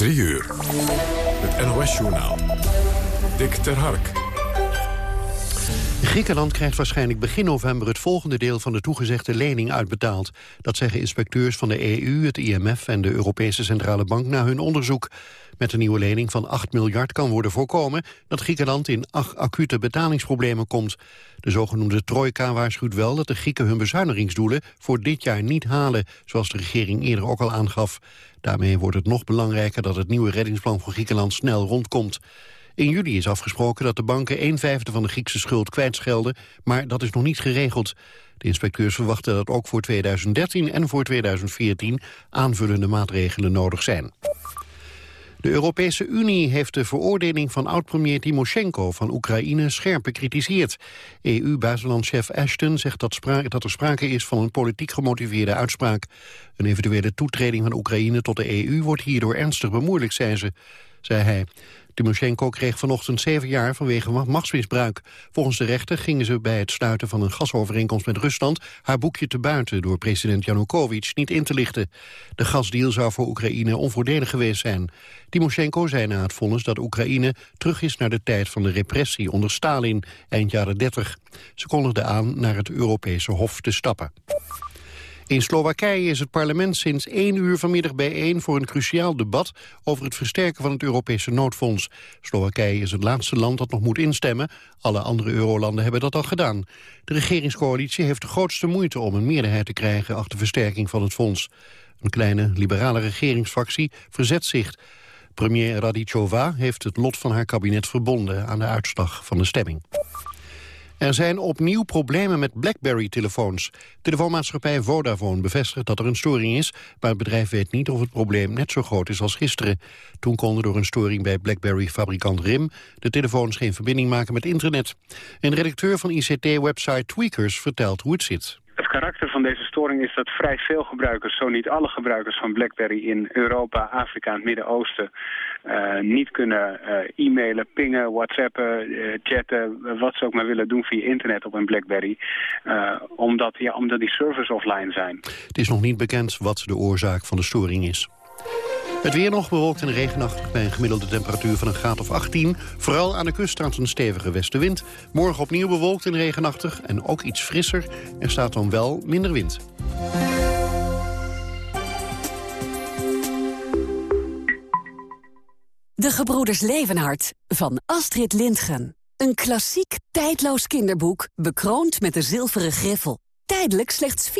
3 uur. Het NOS-journaal. Dick ter Hark. Griekenland krijgt waarschijnlijk begin november het volgende deel van de toegezegde lening uitbetaald. Dat zeggen inspecteurs van de EU, het IMF en de Europese Centrale Bank na hun onderzoek. Met een nieuwe lening van 8 miljard kan worden voorkomen dat Griekenland in acute betalingsproblemen komt. De zogenoemde trojka waarschuwt wel dat de Grieken hun bezuinigingsdoelen voor dit jaar niet halen, zoals de regering eerder ook al aangaf. Daarmee wordt het nog belangrijker dat het nieuwe reddingsplan voor Griekenland snel rondkomt. In juli is afgesproken dat de banken een vijfde van de Griekse schuld kwijtschelden, maar dat is nog niet geregeld. De inspecteurs verwachten dat ook voor 2013 en voor 2014 aanvullende maatregelen nodig zijn. De Europese Unie heeft de veroordeling van oud-premier Timoshenko van Oekraïne scherp bekritiseerd. EU-buitenlandchef Ashton zegt dat, dat, er sprake is van een politiek gemotiveerde uitspraak. Een eventuele toetreding van Oekraïne tot de EU wordt hierdoor ernstig bemoeilijkt, zei, ze, zei hij. Timoshenko kreeg vanochtend zeven jaar vanwege machtsmisbruik. Volgens de rechter gingen ze bij het sluiten van een gasovereenkomst met Rusland... haar boekje te buiten door president Janukovic niet in te lichten. De gasdeal zou voor Oekraïne onvoordelig geweest zijn. Timoshenko zei na het vonnis dat Oekraïne terug is naar de tijd van de repressie onder Stalin, eind jaren 30. Ze kondigde aan naar het Europese Hof te stappen. In Slowakije is het parlement sinds één uur vanmiddag bijeen voor een cruciaal debat over het versterken van het Europese noodfonds. Slowakije is het laatste land dat nog moet instemmen. Alle andere eurolanden hebben dat al gedaan. De regeringscoalitie heeft de grootste moeite om een meerderheid te krijgen achter versterking van het fonds. Een kleine liberale regeringsfractie verzet zich. Premier Radicova heeft het lot van haar kabinet verbonden aan de uitslag van de stemming. Er zijn opnieuw problemen met BlackBerry-telefoons. Telefoonmaatschappij Vodafone bevestigt dat er een storing is... maar het bedrijf weet niet of het probleem net zo groot is als gisteren. Toen konden door een storing bij BlackBerry-fabrikant RIM... de telefoons geen verbinding maken met internet. Een redacteur van ICT-website Tweakers vertelt hoe het zit. Het karakter van deze storing is dat vrij veel gebruikers, zo niet alle gebruikers van BlackBerry in Europa, Afrika en het Midden-Oosten uh, niet kunnen uh, e-mailen, pingen, whatsappen, uh, chatten, wat ze ook maar willen doen via internet op een BlackBerry. omdat, ja, omdat die servers offline zijn. Het is nog niet bekend wat de oorzaak van de storing is. Het weer nog bewolkt en regenachtig bij een gemiddelde temperatuur van een graad of 18. Vooral aan de kust staat een stevige westenwind. Morgen opnieuw bewolkt en regenachtig en ook iets frisser. Er staat dan wel minder wind. De Gebroeders Levenhart van Astrid Lindgren. Een klassiek, tijdloos kinderboek, bekroond met de zilveren griffel. Tijdelijk slechts 4,95.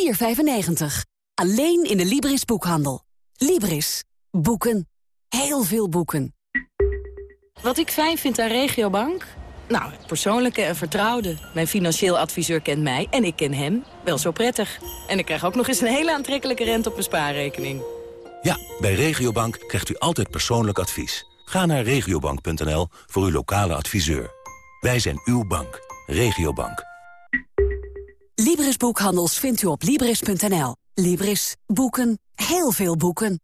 Alleen in de Libris boekhandel. Libris. Boeken. Heel veel boeken. Wat ik fijn vind aan Regiobank? Nou, persoonlijke en vertrouwde. Mijn financieel adviseur kent mij en ik ken hem wel zo prettig. En ik krijg ook nog eens een hele aantrekkelijke rente op mijn spaarrekening. Ja, bij Regiobank krijgt u altijd persoonlijk advies. Ga naar regiobank.nl voor uw lokale adviseur. Wij zijn uw bank. Regiobank. Libris Boekhandels vindt u op Libris.nl. Libris. Boeken. Heel veel boeken.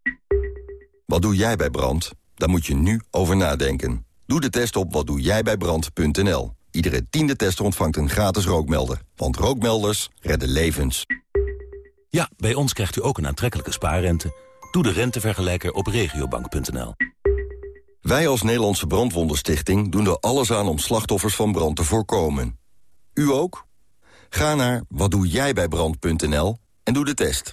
Wat doe jij bij brand? Daar moet je nu over nadenken. Doe de test op watdoejijbijbrand.nl. Iedere tiende tester ontvangt een gratis rookmelder. Want rookmelders redden levens. Ja, bij ons krijgt u ook een aantrekkelijke spaarrente. Doe de rentevergelijker op regiobank.nl. Wij als Nederlandse Brandwondenstichting doen er alles aan om slachtoffers van brand te voorkomen. U ook? Ga naar watdoejijbijbrand.nl en doe de test.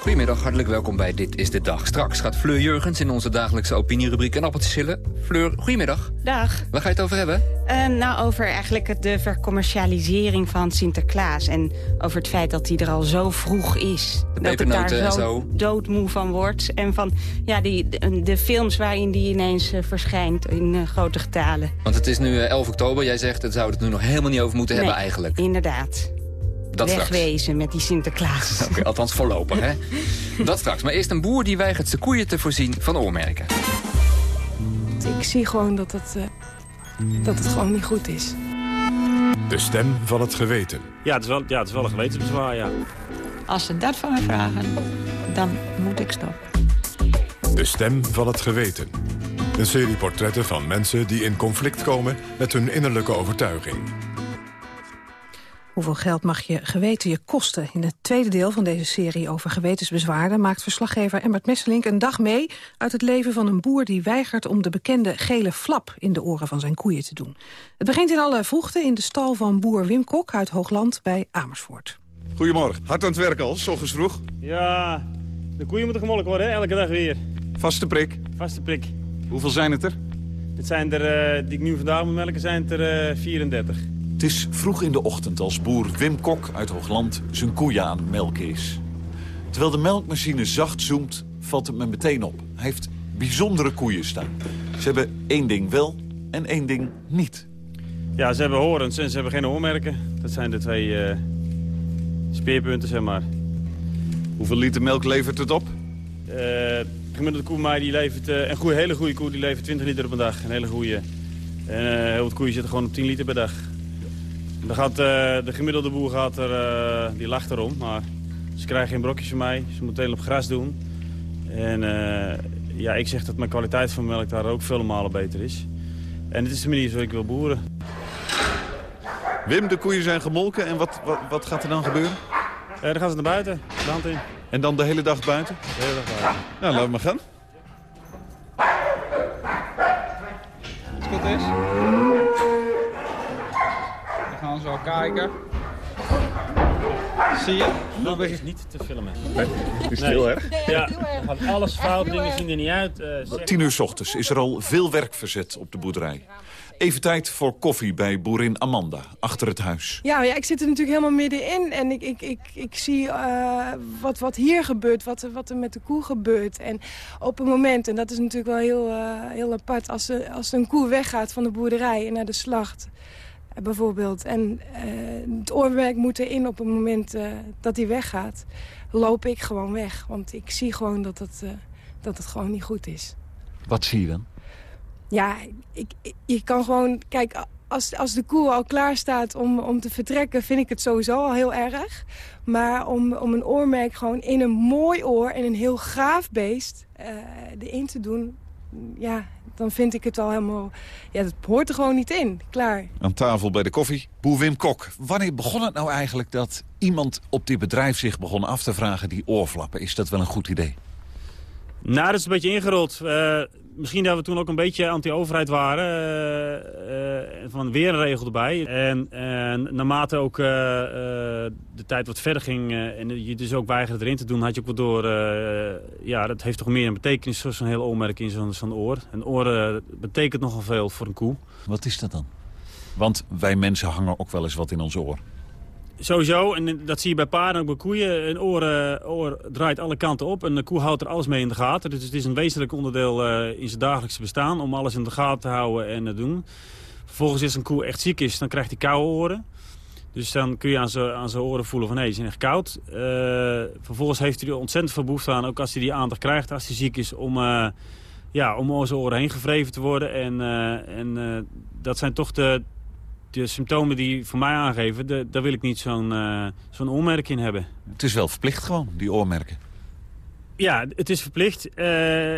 Goedemiddag, hartelijk welkom bij Dit is de Dag. Straks gaat Fleur Jurgens in onze dagelijkse opinierubriek een appeltje schillen. Fleur, goedemiddag. Dag. Waar ga je het over hebben? Uh, nou, over eigenlijk de vercommercialisering van Sinterklaas. En over het feit dat hij er al zo vroeg is. De dat ik daar zo, zo, doodmoe van wordt. En van ja, die, de, films waarin die ineens uh, verschijnt in uh, grote getalen. Want het is nu 11 oktober. Jij zegt, het zou het nu nog helemaal niet over moeten nee, hebben eigenlijk. inderdaad dat wegwezen straks. met die Sinterklaas. Oké, althans voorlopig, hè? dat straks. Maar eerst een boer die weigert zijn koeien te voorzien van oormerken. Ik zie gewoon dat het, uh, dat het gewoon niet goed is. De stem van het geweten. Ja, het is wel, ja, het is wel een gewetensbezwaar, ja. Als ze dat van me vragen, dan moet ik stoppen. De stem van het geweten. Een serie portretten van mensen die in conflict komen met hun innerlijke overtuiging. Hoeveel geld mag je geweten je kosten? In het tweede deel van deze serie over gewetensbezwaarden... maakt verslaggever Emmert Messelink een dag mee... uit het leven van een boer die weigert om de bekende gele flap... in de oren van zijn koeien te doen. Het begint in alle vroegte in de stal van boer Wim Kok uit Hoogland bij Amersfoort. Goedemorgen. Hard aan het werk al, s ochtends vroeg. Ja, de koeien moeten gemolken worden, hè? elke dag weer. Vaste prik. Vaste prik. Hoeveel zijn het er? Dit zijn er, uh, die ik nu vandaag moet melken, zijn het er uh, 34. Het is vroeg in de ochtend als boer Wim Kok uit Hoogland zijn koeien aan het melken is. Terwijl de melkmachine zacht zoomt, valt het me meteen op. Hij heeft bijzondere koeien staan. Ze hebben één ding wel en één ding niet. Ja, ze hebben horens en ze hebben geen oormerken. Dat zijn de twee uh, speerpunten, zeg maar. Hoeveel liter melk levert het op? Uh, de gemiddelde koe mij die levert, uh, een goede, hele goede koe die levert 20 liter op een dag. Een hele goede. En uh, heel wat koeien zitten gewoon op 10 liter per dag. Dan gaat, de gemiddelde boer gaat er, die lacht erom, maar ze krijgen geen brokjes van mij. Ze moeten heel op gras doen. En ja, ik zeg dat mijn kwaliteit van melk daar ook vele malen beter is. En dit is de manier zoals ik wil boeren. Wim, de koeien zijn gemolken en wat, wat, wat gaat er dan gebeuren? Uh, dan gaan ze naar buiten, de hand in. En dan de hele dag buiten? De hele dag buiten. Nou, laten we maar gaan. Als het goed is. Dan gaan zo kijken. Zie je? Dat is niet te filmen. Nee, is heel nee. erg. Ja, alles fout, dingen zien er niet uit. Uh, Tien uur s ochtends is er al veel werk verzet op de boerderij. Even tijd voor koffie bij boerin Amanda, achter het huis. Ja, ja ik zit er natuurlijk helemaal middenin. En ik, ik, ik, ik zie uh, wat, wat hier gebeurt, wat, wat er met de koe gebeurt. En op een moment, en dat is natuurlijk wel heel, uh, heel apart... Als, er, als een koe weggaat van de boerderij en naar de slacht... Bijvoorbeeld. En het oorwerk moet erin op het moment dat hij weggaat. Loop ik gewoon weg. Want ik zie gewoon dat het, dat het gewoon niet goed is. Wat zie je dan? Ja, ik, ik, je kan gewoon... Kijk, als, als de koe al klaar staat om, om te vertrekken... vind ik het sowieso al heel erg. Maar om, om een oormerk gewoon in een mooi oor... en een heel gaaf beest uh, erin te doen... ja, dan vind ik het al helemaal... Ja, dat hoort er gewoon niet in. Klaar. Aan tafel bij de koffie, boer Wim Kok. Wanneer begon het nou eigenlijk dat iemand op dit bedrijf zich begon af te vragen... die oorflappen, is dat wel een goed idee? Nou, dat is een beetje ingerold. Uh, misschien dat we toen ook een beetje anti-overheid waren. Uh, van weer een regel erbij. En naarmate ook de tijd wat verder ging en je dus ook weigerde erin te doen... had je ook wel door, ja, dat heeft toch meer een betekenis, zo'n heel oormerk in zo'n zo oor. Een oor betekent nogal veel voor een koe. Wat is dat dan? Want wij mensen hangen ook wel eens wat in ons oor. Sowieso, en dat zie je bij paarden en ook bij koeien. Een oor, uh, oor draait alle kanten op en de koe houdt er alles mee in de gaten. Dus het is een wezenlijk onderdeel uh, in zijn dagelijkse bestaan om alles in de gaten te houden en te doen. Vervolgens als een koe echt ziek is, dan krijgt hij koude oren. Dus dan kun je aan zijn, oren voelen van hé, hey, ze zijn echt koud. Vervolgens heeft hij er ontzettend veel behoefte aan, ook als hij die aandacht krijgt als hij ziek is, om, ja, om zijn oren heen gevreven te worden. En, en dat zijn toch de de symptomen die voor mij aangeven, de, daar wil ik niet zo'n uh, zo'n oormerk in hebben. Het is wel verplicht gewoon, die oormerken. Ja, het is verplicht. Uh,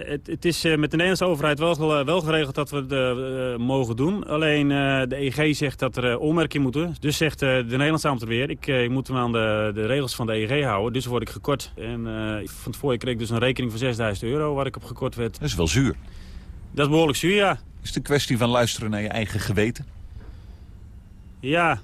het, het, is uh, met de Nederlandse overheid wel, wel geregeld dat we het mogen doen. Alleen de EG zegt dat er oormerken moeten. Dus zegt de Nederlandse ambtenaar weer, ik moet me aan de, de, regels van de EG houden. Dus word ik gekort. En van tevoren kreeg ik dus een rekening van 6000 euro waar ik op gekort werd. Dat is wel zuur. Dat is behoorlijk zuur, ja. Is het een kwestie van luisteren naar je eigen geweten? Ja.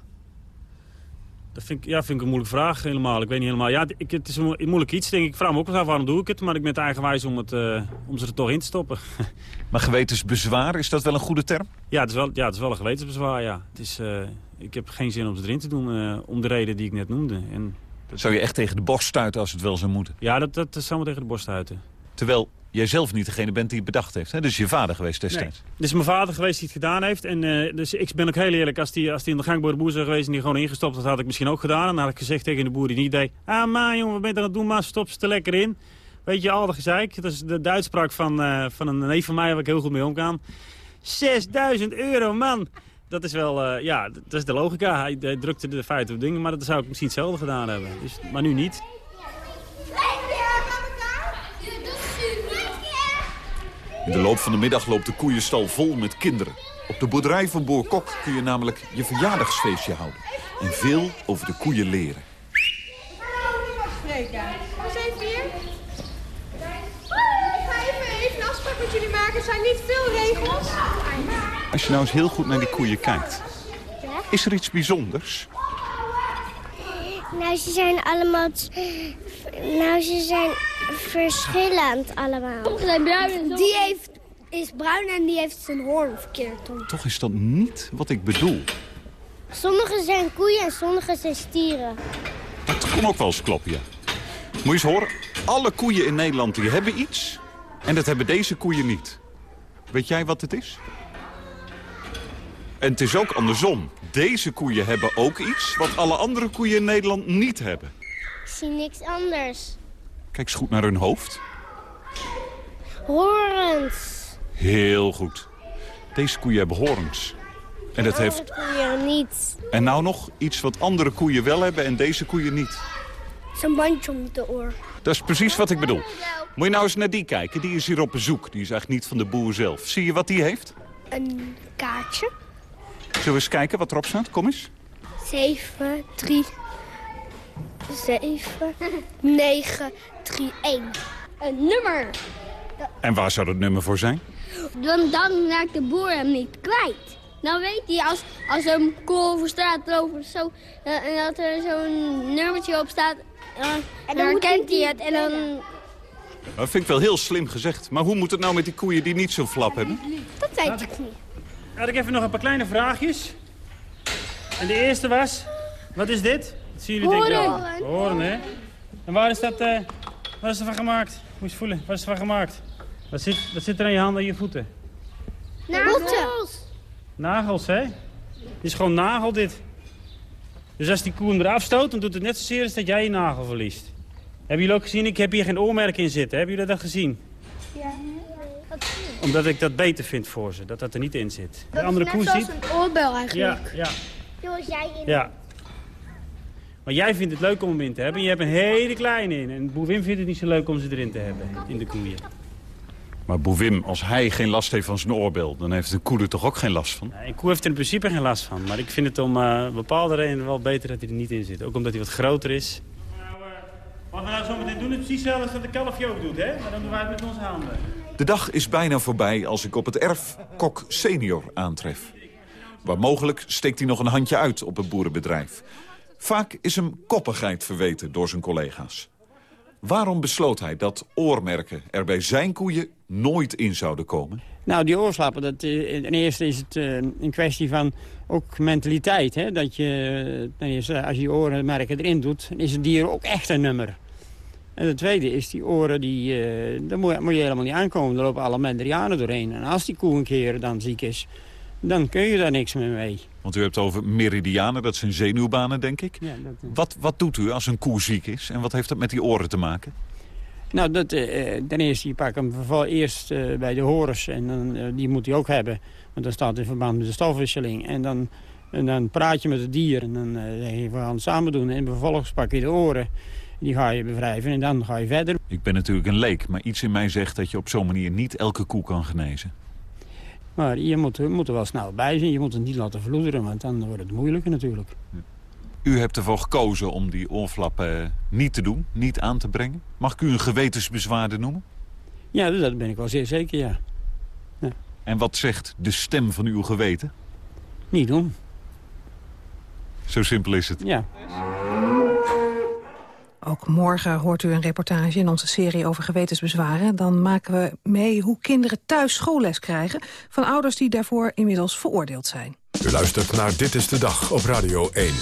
Dat vind ik, ja, vind ik een moeilijke vraag helemaal. Ik weet niet helemaal. Ja, ik, het is een moeilijk iets, denk ik. Ik vraag me ook wel af, waarom doe ik het? Maar ik ben het eigenwijs om, het, uh, om ze er toch in te stoppen. maar gewetensbezwaar, is dat wel een goede term? Ja, het is wel, ja, het is wel een gewetensbezwaar, ja. Het is, uh, ik heb geen zin om ze erin te doen, uh, om de reden die ik net noemde. En, dat zou je echt tegen de borst stuiten als het wel zou moeten? Ja, dat, dat, dat zou me tegen de borst stuiten. Terwijl jij zelf niet degene bent die het bedacht heeft. Hè? Dus je vader geweest destijds. Nee. Het is mijn vader geweest die het gedaan heeft. En, uh, dus ik ben ook heel eerlijk, als die, als die in de gang bij de boer zou geweest... en die gewoon ingestopt had, had ik misschien ook gedaan. En dan had ik gezegd tegen de boer die niet deed... Ah, ma, jongen, wat ben je aan het doen? Maar stop ze er lekker in. Weet je, al dat gezeik. Dat is de, de uitspraak van, uh, van een neef van mij waar ik heel goed mee omgaan. 6000 euro, man! Dat is wel, uh, ja, dat is de logica. Hij, hij drukte de feiten op dingen, maar dat zou ik misschien hetzelfde gedaan hebben. Dus, maar nu niet. In de loop van de middag loopt de koeienstal vol met kinderen. Op de boerderij van boer Kok kun je namelijk je verjaardagsfeestje houden. En veel over de koeien leren. Even hier? Ik ga even, even een afspraak met jullie maken. Er zijn niet veel regels. Als je nou eens heel goed naar die koeien kijkt. Is er iets bijzonders? Nou, ze zijn allemaal... Nou, ze zijn verschillend allemaal. Sommige zijn bruin en Die heeft, is bruin en die heeft zijn hoorn verkeerd om. Toch is dat niet wat ik bedoel. Sommige zijn koeien en sommige zijn stieren. Dat kon ook wel eens kloppen, ja. Moet je eens horen, alle koeien in Nederland die hebben iets... en dat hebben deze koeien niet. Weet jij wat het is? En het is ook andersom. Deze koeien hebben ook iets wat alle andere koeien in Nederland niet hebben. Ik zie niks anders. Kijk eens goed naar hun hoofd. Horens. Heel goed. Deze koeien hebben horens. En dat heeft... Koeien niet. En nou nog iets wat andere koeien wel hebben en deze koeien niet. Zo'n bandje om de oor. Dat is precies wat ik bedoel. Moet je nou eens naar die kijken. Die is hier op bezoek. Die is echt niet van de boer zelf. Zie je wat die heeft? Een kaartje. Zullen we eens kijken wat erop staat? Kom eens. 7, 3, 7, 9, 3, 1. Een nummer. En waar zou dat nummer voor zijn? Dan, dan raakt de boer hem niet kwijt. Dan weet hij als, als een kool over straat loopt zo, eh, en dat er zo'n nummertje op staat, dan, dan dan moet herkent hij hij het en dan... Dat vind ik wel heel slim gezegd. Maar hoe moet het nou met die koeien die niet zo'n flap hebben? Dat weet ik niet. Had ik even nog een paar kleine vraagjes. En de eerste was, wat is dit? Dat zien jullie denk ik wel. Horen. Horen, hè? En waar is dat, eh waar is er van gemaakt? Moet je eens voelen, waar is het van gemaakt? Wat zit, wat zit er aan je handen en je voeten? Nagels. Nagels, hè? Het is gewoon nagel, dit. Dus als die koe hem eraf stoot, dan doet het net zozeer als dat jij je nagel verliest. Hebben jullie ook gezien? Ik heb hier geen oormerk in zitten. Hebben jullie dat gezien? Ja. Omdat ik dat beter vind voor ze, dat dat er niet in zit. De andere net koe zoals ziet... een oorbel eigenlijk. Ja, ja, Zoals jij in ja. Maar jij vindt het leuk om hem in te hebben. Je hebt een hele kleine in. En boer Wim vindt het niet zo leuk om ze erin te hebben, in de koeien. Maar boer Wim, als hij geen last heeft van zijn oorbel... dan heeft de koe er toch ook geen last van? Een koe heeft er in principe geen last van. Maar ik vind het om eh, bepaalde redenen wel beter dat hij er niet in zit. Ook omdat hij wat groter is. Wat we nou zo meteen doen is precies hetzelfde als dat de kalfje ook doet, hè? Maar dan doen wij het met onze handen. De dag is bijna voorbij als ik op het erf Kok Senior aantref. Waar mogelijk steekt hij nog een handje uit op het boerenbedrijf. Vaak is hem koppigheid verweten door zijn collega's. Waarom besloot hij dat oormerken er bij zijn koeien nooit in zouden komen? Nou, die oorslappen, dat, eh, ten eerste is het eh, een kwestie van ook mentaliteit. Hè? Dat je, eh, als je orenmerken erin doet, is het dier ook echt een nummer. En het tweede is, die oren, die, eh, daar moet, moet je helemaal niet aankomen. Daar lopen alle Mendrianen doorheen. En als die koe een keer dan ziek is, dan kun je daar niks meer mee. Want u hebt het over meridianen, dat zijn zenuwbanen, denk ik. Ja, dat, eh. Wat, wat doet u als een koe ziek is? En wat heeft dat met die oren te maken? Nou, dat, eh, ten eerste, je pakt hem vooral eerst bij de horens. En dan, die moet hij ook hebben. Want dat staat in verband met de stofwisseling. En dan, en dan praat je met het dier. En dan zeg je, we gaan het samen doen. En vervolgens pak je de oren. Die ga je bevrijven. En dan ga je verder. Ik ben natuurlijk een leek, maar iets in mij zegt dat je op zo'n manier niet elke koe kan genezen. Maar je moet, moet er wel snel bij zijn. Je moet het niet laten vloederen. Want dan wordt het moeilijker natuurlijk. U hebt ervoor gekozen om die oorflappen eh, niet te doen, niet aan te brengen. Mag ik u een gewetensbezwaarde noemen? Ja, dat ben ik wel zeer zeker, ja. En wat zegt de stem van uw geweten? Niet doen. Zo simpel is het. Ja. Ook morgen hoort u een reportage in onze serie over gewetensbezwaren. Dan maken we mee hoe kinderen thuis schoolles krijgen... van ouders die daarvoor inmiddels veroordeeld zijn. U luistert naar Dit is de Dag op Radio 1.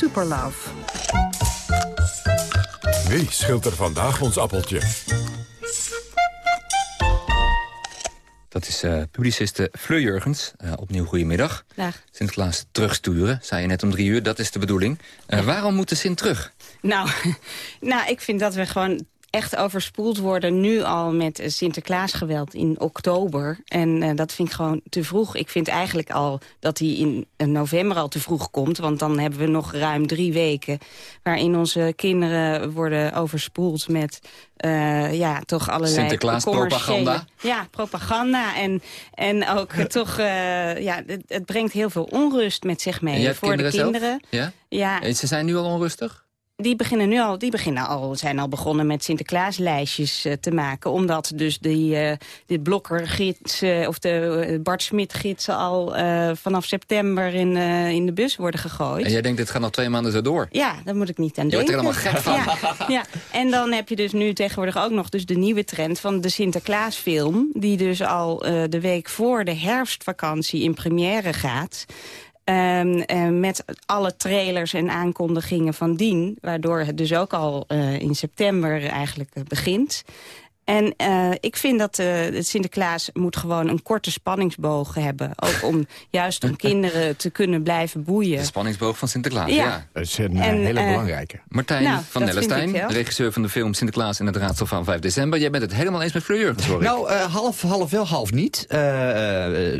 Kravitz, Super Love. Wie schilt er vandaag ons appeltje? Dat is uh, publiciste Fleur Jurgens. Uh, opnieuw goedemiddag. Dag. Sinterklaas terugsturen, zei je net om drie uur. Dat is de bedoeling. Uh, waarom moet de Sint terug? Nou, nou, ik vind dat we gewoon echt overspoeld worden nu al met Sinterklaasgeweld in oktober. En uh, dat vind ik gewoon te vroeg. Ik vind eigenlijk al dat hij in november al te vroeg komt. Want dan hebben we nog ruim drie weken... waarin onze kinderen worden overspoeld met... Uh, ja, toch allerlei Sinterklaas-propaganda? Ja, propaganda. En, en ook toch, uh, ja, het, het, brengt heel veel onrust met zich mee voor de kinderen. Zelf? Ja? ja. En ze zijn nu al onrustig? Die beginnen nu al, die beginnen al, zijn al begonnen met Sinterklaaslijstjes uh, te maken. Omdat dus die, uh, die blokkergidsen of de Bart Smit gidsen al vanaf september in, in de bus worden gegooid. En jij denkt, dit gaat nog twee maanden zo door? Ja, daar moet ik niet aan je denken. Je wordt er helemaal gek van. Ja, ja, en dan heb je dus nu tegenwoordig ook nog dus de nieuwe trend van de Sinterklaasfilm. Die dus al de week voor de herfstvakantie in première gaat. Um, met alle trailers en aankondigingen van dien. Waardoor het dus ook al uh, in september eigenlijk uh, begint. En uh, ik vind dat uh, Sinterklaas moet gewoon een korte spanningsboog hebben. Ook om juist om kinderen te kunnen blijven boeien. De spanningsboog van Sinterklaas, ja. ja. Dat is een en, hele uh, belangrijke. Martijn nou, van Nellestein, regisseur van de film Sinterklaas en het Raadsel van 5 december. Jij bent het helemaal eens met Fleur ik. Nou, half, half wel, half niet.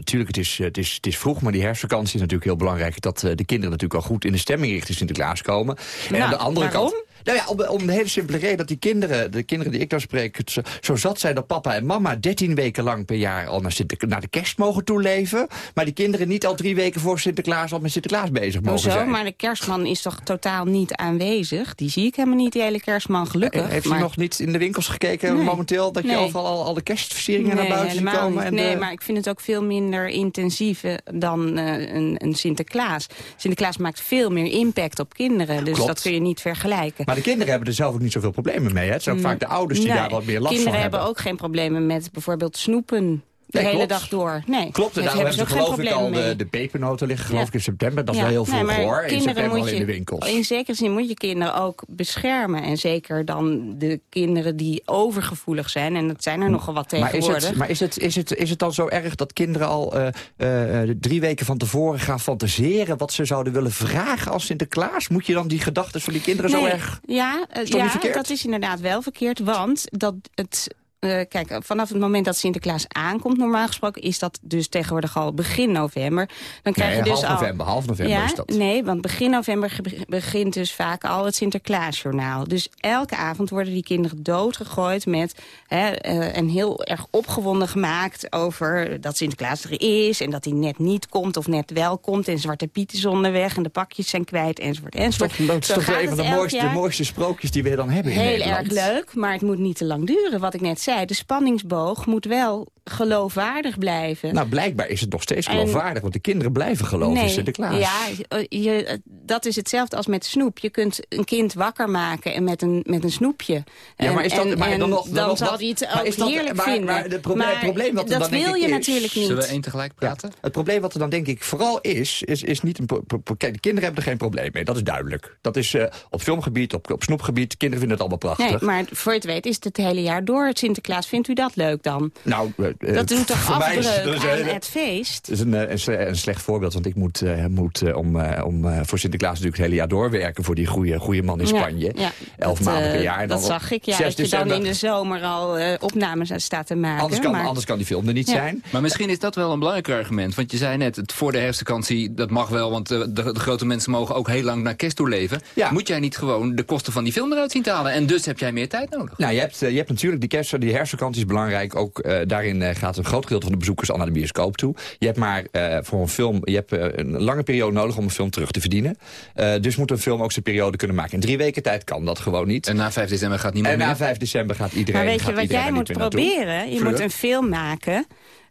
tuurlijk, het is, het, is, het is vroeg, maar die herfstvakantie is natuurlijk heel belangrijk. Dat de kinderen natuurlijk al goed in de stemming richting Sinterklaas komen. En nou, aan de andere waarom? kant... Nou ja, om, om de hele simpele reden dat die kinderen, de kinderen die ik daar spreek... Zo, zo zat zijn dat papa en mama 13 weken lang per jaar al naar, Sinter, naar de kerst mogen toeleven. Maar die kinderen niet al drie weken voor Sinterklaas al met Sinterklaas bezig mogen Hoezo? zijn. Maar de kerstman is toch totaal niet aanwezig? Die zie ik helemaal niet, die hele kerstman, gelukkig. Heeft maar... u nog niet in de winkels gekeken nee. momenteel... dat je overal al, al de kerstversieringen nee, naar buiten ziet komen? En nee, de... maar ik vind het ook veel minder intensief dan uh, een, een Sinterklaas. Sinterklaas maakt veel meer impact op kinderen, dus Klopt. dat kun je niet vergelijken. Maar de kinderen hebben er zelf ook niet zoveel problemen mee. Hè? Het zijn ook Mm, vaak de ouders die nee. daar wat meer last Kinderen van hebben ook geen problemen met bijvoorbeeld snoepen. De Nee, hele klopt. dag door. Nee, Klopt, en daarom hebben ze ook geloof ik al problemen de, mee. de pepernoten liggen geloof ik in september. Dat is wel heel Nee, vroeg maar hoor. In september moet al in je- de winkels. In zekere zin moet je kinderen ook beschermen. En zeker dan de kinderen die overgevoelig zijn. En dat zijn er nogal wat Maar, is tegenwoordig. het, maar is, het, is, het, is het dan zo erg dat kinderen al eh, eh, eh, drie weken van tevoren gaan fantaseren... wat ze zouden willen vragen als Sinterklaas? Moet je dan die gedachten van die kinderen zo Nee, erg... Ja, ja dat is inderdaad wel verkeerd. Want dat het... eh, kijk, vanaf het moment dat Sinterklaas aankomt, normaal gesproken, is dat dus tegenwoordig al begin november. Dan krijg Nee, je dus half al. november, half november ja, is dat. Nee, want begin november begint dus vaak al het Sinterklaasjournaal. Dus elke avond worden die kinderen doodgegooid met hè, eh, en heel erg opgewonden gemaakt over dat Sinterklaas er is en dat hij net niet komt of net wel komt en Zwarte Piet is onderweg en de pakjes zijn kwijt enzovoort enzovoort. Toch, dat is Zo toch gaat een van de mooiste, de mooiste sprookjes die we dan hebben in Heel Nederland. erg leuk, maar het moet niet te lang duren. Wat ik net zei, de spanningsboog moet wel geloofwaardig blijven. Nou, blijkbaar is het nog steeds En- geloofwaardig, want de kinderen blijven geloven in nee, Sinterklaas. ja, je, dat is hetzelfde als met snoep. Je kunt een kind wakker maken en met een, met een snoepje. Ja, maar is dat, En- maar en dan, nog, dan nog zal hij het ook dat- heerlijk maar, vinden. Maar het probleem, Maar het probleem wat er dat dan denk wil ik je is- natuurlijk niet. Zullen we één tegelijk praten? Het probleem wat er dan denk ik vooral is, is, is niet een... de kinderen hebben er geen probleem mee, dat is duidelijk. Dat is eh, op filmgebied, op, op snoepgebied, kinderen vinden het allemaal Nee, prachtig. maar voor je het weet is het het hele jaar door. Sinterklaas, vindt u dat leuk dan? Nou, eh, Dat doet toch afbreuk dat is een aan het feest? Het is een, eh, een, sle- een slecht voorbeeld, want ik moet, eh, moet eh, om, eh, om eh, voor Sinterklaas natuurlijk het hele jaar doorwerken... voor die goede, goede man in Ja, Spanje. ja. Elf Dat, maanden per eh, jaar. En dan Dat zag ik, ja. 6 Dat je dan in de zomer al eh, opnames staat te maken. Anders kan, maar... anders kan die film er niet Ja. zijn. Maar misschien is dat wel een belangrijk argument. Want je zei net, het voor de herfstvakantie, dat mag wel... want eh, de, de, grote mensen mogen ook heel lang naar kerst toe leven. Moet jij niet gewoon de kosten van die film eruit zien te halen? En dus heb jij meer tijd nodig. Nou, je hebt, eh, je hebt natuurlijk die kerst, die herfstvakantie is belangrijk. Ook eh, daarin eh, gaat een groot gedeelte van de bezoekers al naar de bioscoop toe. Je hebt maar eh, voor een film, je hebt eh, een lange periode nodig om een film terug te verdienen. Eh, dus moet een film ook zijn periode kunnen maken. In drie weken tijd kan dat gewoon niet. En na 5 december gaat niemand En na meer? 5 december gaat iedereen Maar weet je wat jij moet meer proberen? Je Fleur? moet een film maken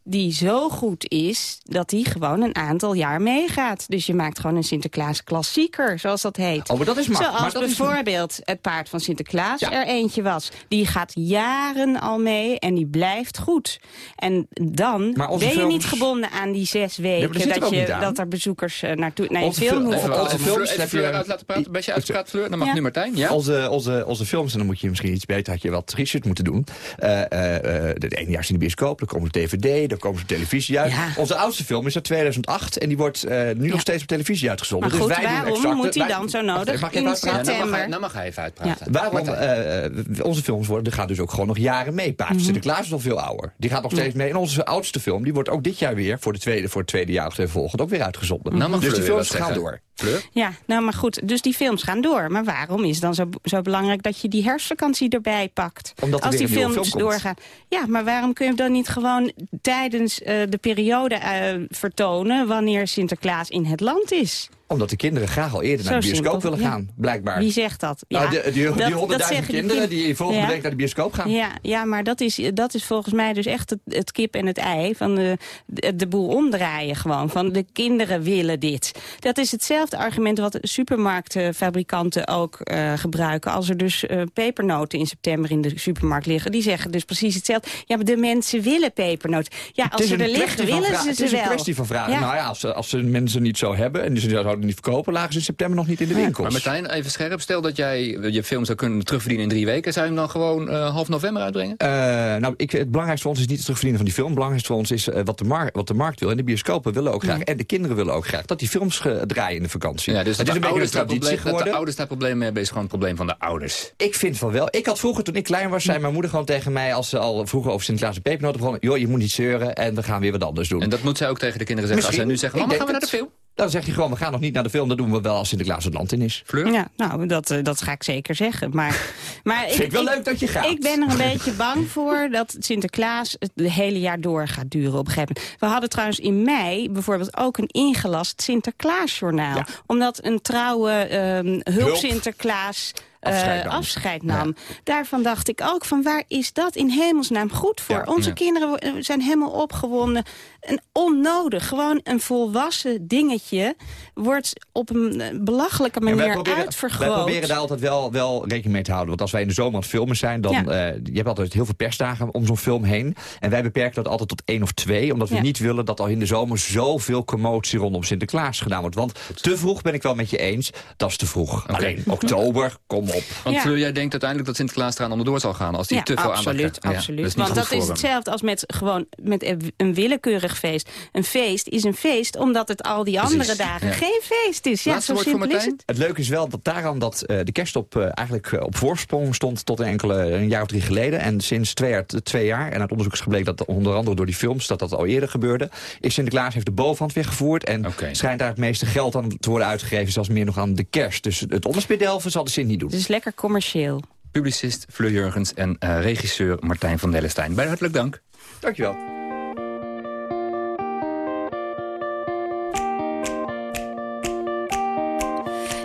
die zo goed is dat die gewoon een aantal jaar meegaat. Dus je maakt gewoon een Sinterklaas klassieker, zoals dat heet. Oh, maar dat is makkelijk. Zoals Maar dat is- bijvoorbeeld het paard van Sinterklaas er eentje was. Die gaat jaren al mee en die blijft goed. En dan Maar ben je niet gebonden aan die zes maar weken... dat, je, dat er bezoekers eh, naartoe naar je Onze film fil- hoeven onze films heb je- uit laten praten. Beetje uitgepraat, Fleur. Dan mag Ja. nu Martijn. Ja? Onze, onze, onze films, en dan moet je misschien iets beter, had je wat research moeten doen. Eh eh, eh, de ene jaar is in de bioscoop, dan ze op DVD, dan komen ze op televisie uit. Onze oudste film is uit 2008 en die wordt eh, nu nog steeds op televisie uitgezonden. Maar goed, dus wij waarom moet die dan zo nodig mag ik in even uitpraten? mag september? nou mag hij even uitpraten. Waarom eh, onze films worden, gaan dus ook gewoon nog jaren mee. Paard Mhm. Sinterklaas is al veel ouder. Die gaat nog steeds mee. En onze oudste film, die wordt ook dit jaar weer, voor, de tweede, voor het tweede jaar of volgend, ook weer uitgezonden. Nou mag dus die films gaan door. Fleur? Ja, nou maar goed, dus die films gaan door. Maar waarom is het dan zo, zo belangrijk dat je die herfstvakantie erbij pakt? Omdat Als die films film doorgaan. Ja, maar waarom kun je hem dan niet gewoon tijdens eh, de periode eh, vertonen... wanneer Sinterklaas in het land is? Omdat de kinderen graag al eerder naar de bioscoop willen ja. gaan, blijkbaar. Wie zegt dat? Nou, Ja, die- die- die dat- dat 100.000 zeggen die kinderen kind- die volgende Ja. week naar de bioscoop gaan. Ja, ja maar dat is, dat is volgens mij dus echt het, het kip en het ei. Van de, de, de boel omdraaien gewoon. Van de kinderen willen dit. Dat is hetzelfde argument wat supermarktfabrikanten ook eh, gebruiken. Als er dus eh, pepernoten in september in de supermarkt liggen. Die zeggen dus precies hetzelfde. Ja, maar de mensen willen pepernoten. Ja, als Het ze er liggen, willen vra- ze Het ze is wel. een kwestie van vragen. Nou ja, als, ze- als ze mensen niet zo hebben en ze zouden niet verkopen... lagen ze in september nog niet in de winkels. Maar Martijn, even scherp. Stel dat jij je film zou kunnen terugverdienen in drie weken. Zou je hem dan gewoon eh, half november uitbrengen? Eh, nou, ik, het belangrijkste voor ons is niet het terugverdienen van die film. Het belangrijkste voor ons is eh, wat, de wat de markt wil. En de bioscopen willen ook graag. En de kinderen willen ook graag. Dat die films draaien in de vakantie. Ja, dus het dat is de een beetje ouders een traditie probleem- dat de ouders daar problemen hebben, is gewoon het probleem van de ouders. Ik vind van wel. Ik had vroeger, toen ik klein was, zei mijn moeder gewoon tegen mij... als ze al vroeger over Sinterklaas en pepernoten begonnen... joh, je moet niet zeuren en we gaan weer wat anders doen. En dat moet zij ook tegen de kinderen zeggen. Misschien. Als zij nu zeggen, Ik mama, denk gaan we naar de film? Dan zegt hij gewoon, we gaan nog niet naar de film. Dat doen we wel als Sinterklaas het land in is. Fleur? Ja, nou, dat, eh, dat ga ik zeker zeggen. Maar, maar Vind ik wel leuk dat je gaat. Ik ben er een beetje bang voor dat Sinterklaas het hele jaar door gaat duren op een gegeven moment. We hadden trouwens in mei bijvoorbeeld ook een ingelast Sinterklaasjournaal. Omdat een trouwe ehm hulp Hulp. Sinterklaas... eh, Afscheid afscheid, nam. nam. Daarvan dacht ik ook van waar is dat in hemelsnaam goed voor? Ja, Onze ja. kinderen wo- zijn helemaal opgewonden. En onnodig, gewoon een volwassen dingetje wordt op een eh, belachelijke wij manier proberen, uitvergroot. wij proberen daar altijd wel, wel rekening mee te houden. Want als wij in de zomer aan het filmen zijn, dan... Ja. eh, je hebt altijd heel veel persdagen om zo'n film heen. En wij beperken dat altijd tot één of twee. Omdat we Ja. niet willen dat al in de zomer zoveel commotie rondom Sinterklaas gedaan wordt. Want te vroeg ben ik wel met je eens. Dat is te vroeg. Alleen oktober, kom op. Want Ja. Fleur, jij denkt uiteindelijk dat Sinterklaas eraan onderdoor zal gaan... als die ja, te veel aandacht absoluut, krijgt. Ja, absoluut. Want dat is hetzelfde als met gewoon met een willekeurig feest. Een feest is een feest omdat het al die Precies, andere dagen ja. geen feest is. Ja, Laatste zo simpel is het. Het leuke is wel dat daaraan dat eh, de kerst op, eh, eigenlijk eh, op voorsprong stond tot een enkele een jaar of drie geleden. En sinds twee jaar, twee jaar en uit onderzoek is gebleken dat onder andere door die films dat dat al eerder gebeurde. Is Sinterklaas heeft de bovenhand weer gevoerd en schijnt daar het meeste geld aan te worden uitgegeven, zelfs meer nog aan de kerst. Dus het onderspitdelven zal de Sint niet doen. Is lekker commercieel. Publicist Fleur Jurgens en eh, regisseur Martijn van Dellestein. Beide hartelijk dank. Dankjewel.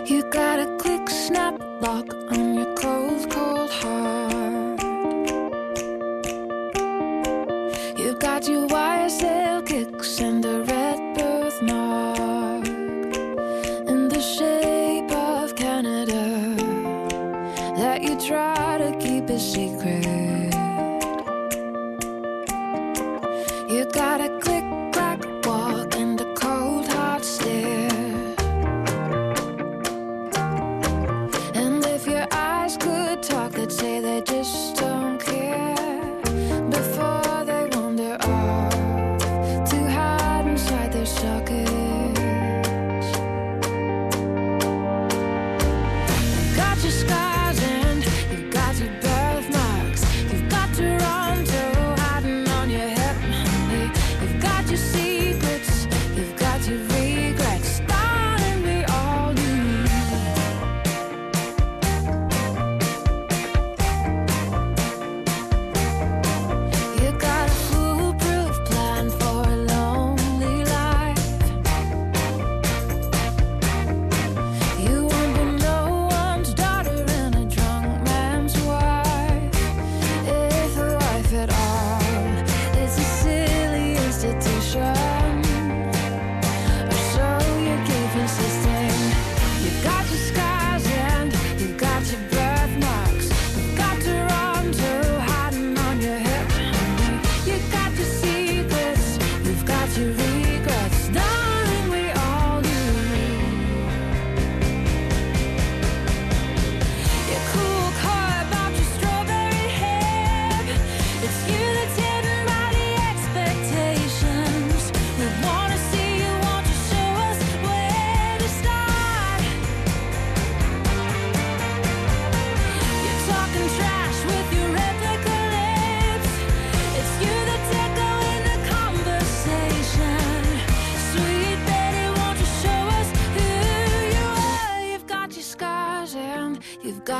You got a quick snap lock on your cold, cold heart. You got your YSL kicks and a red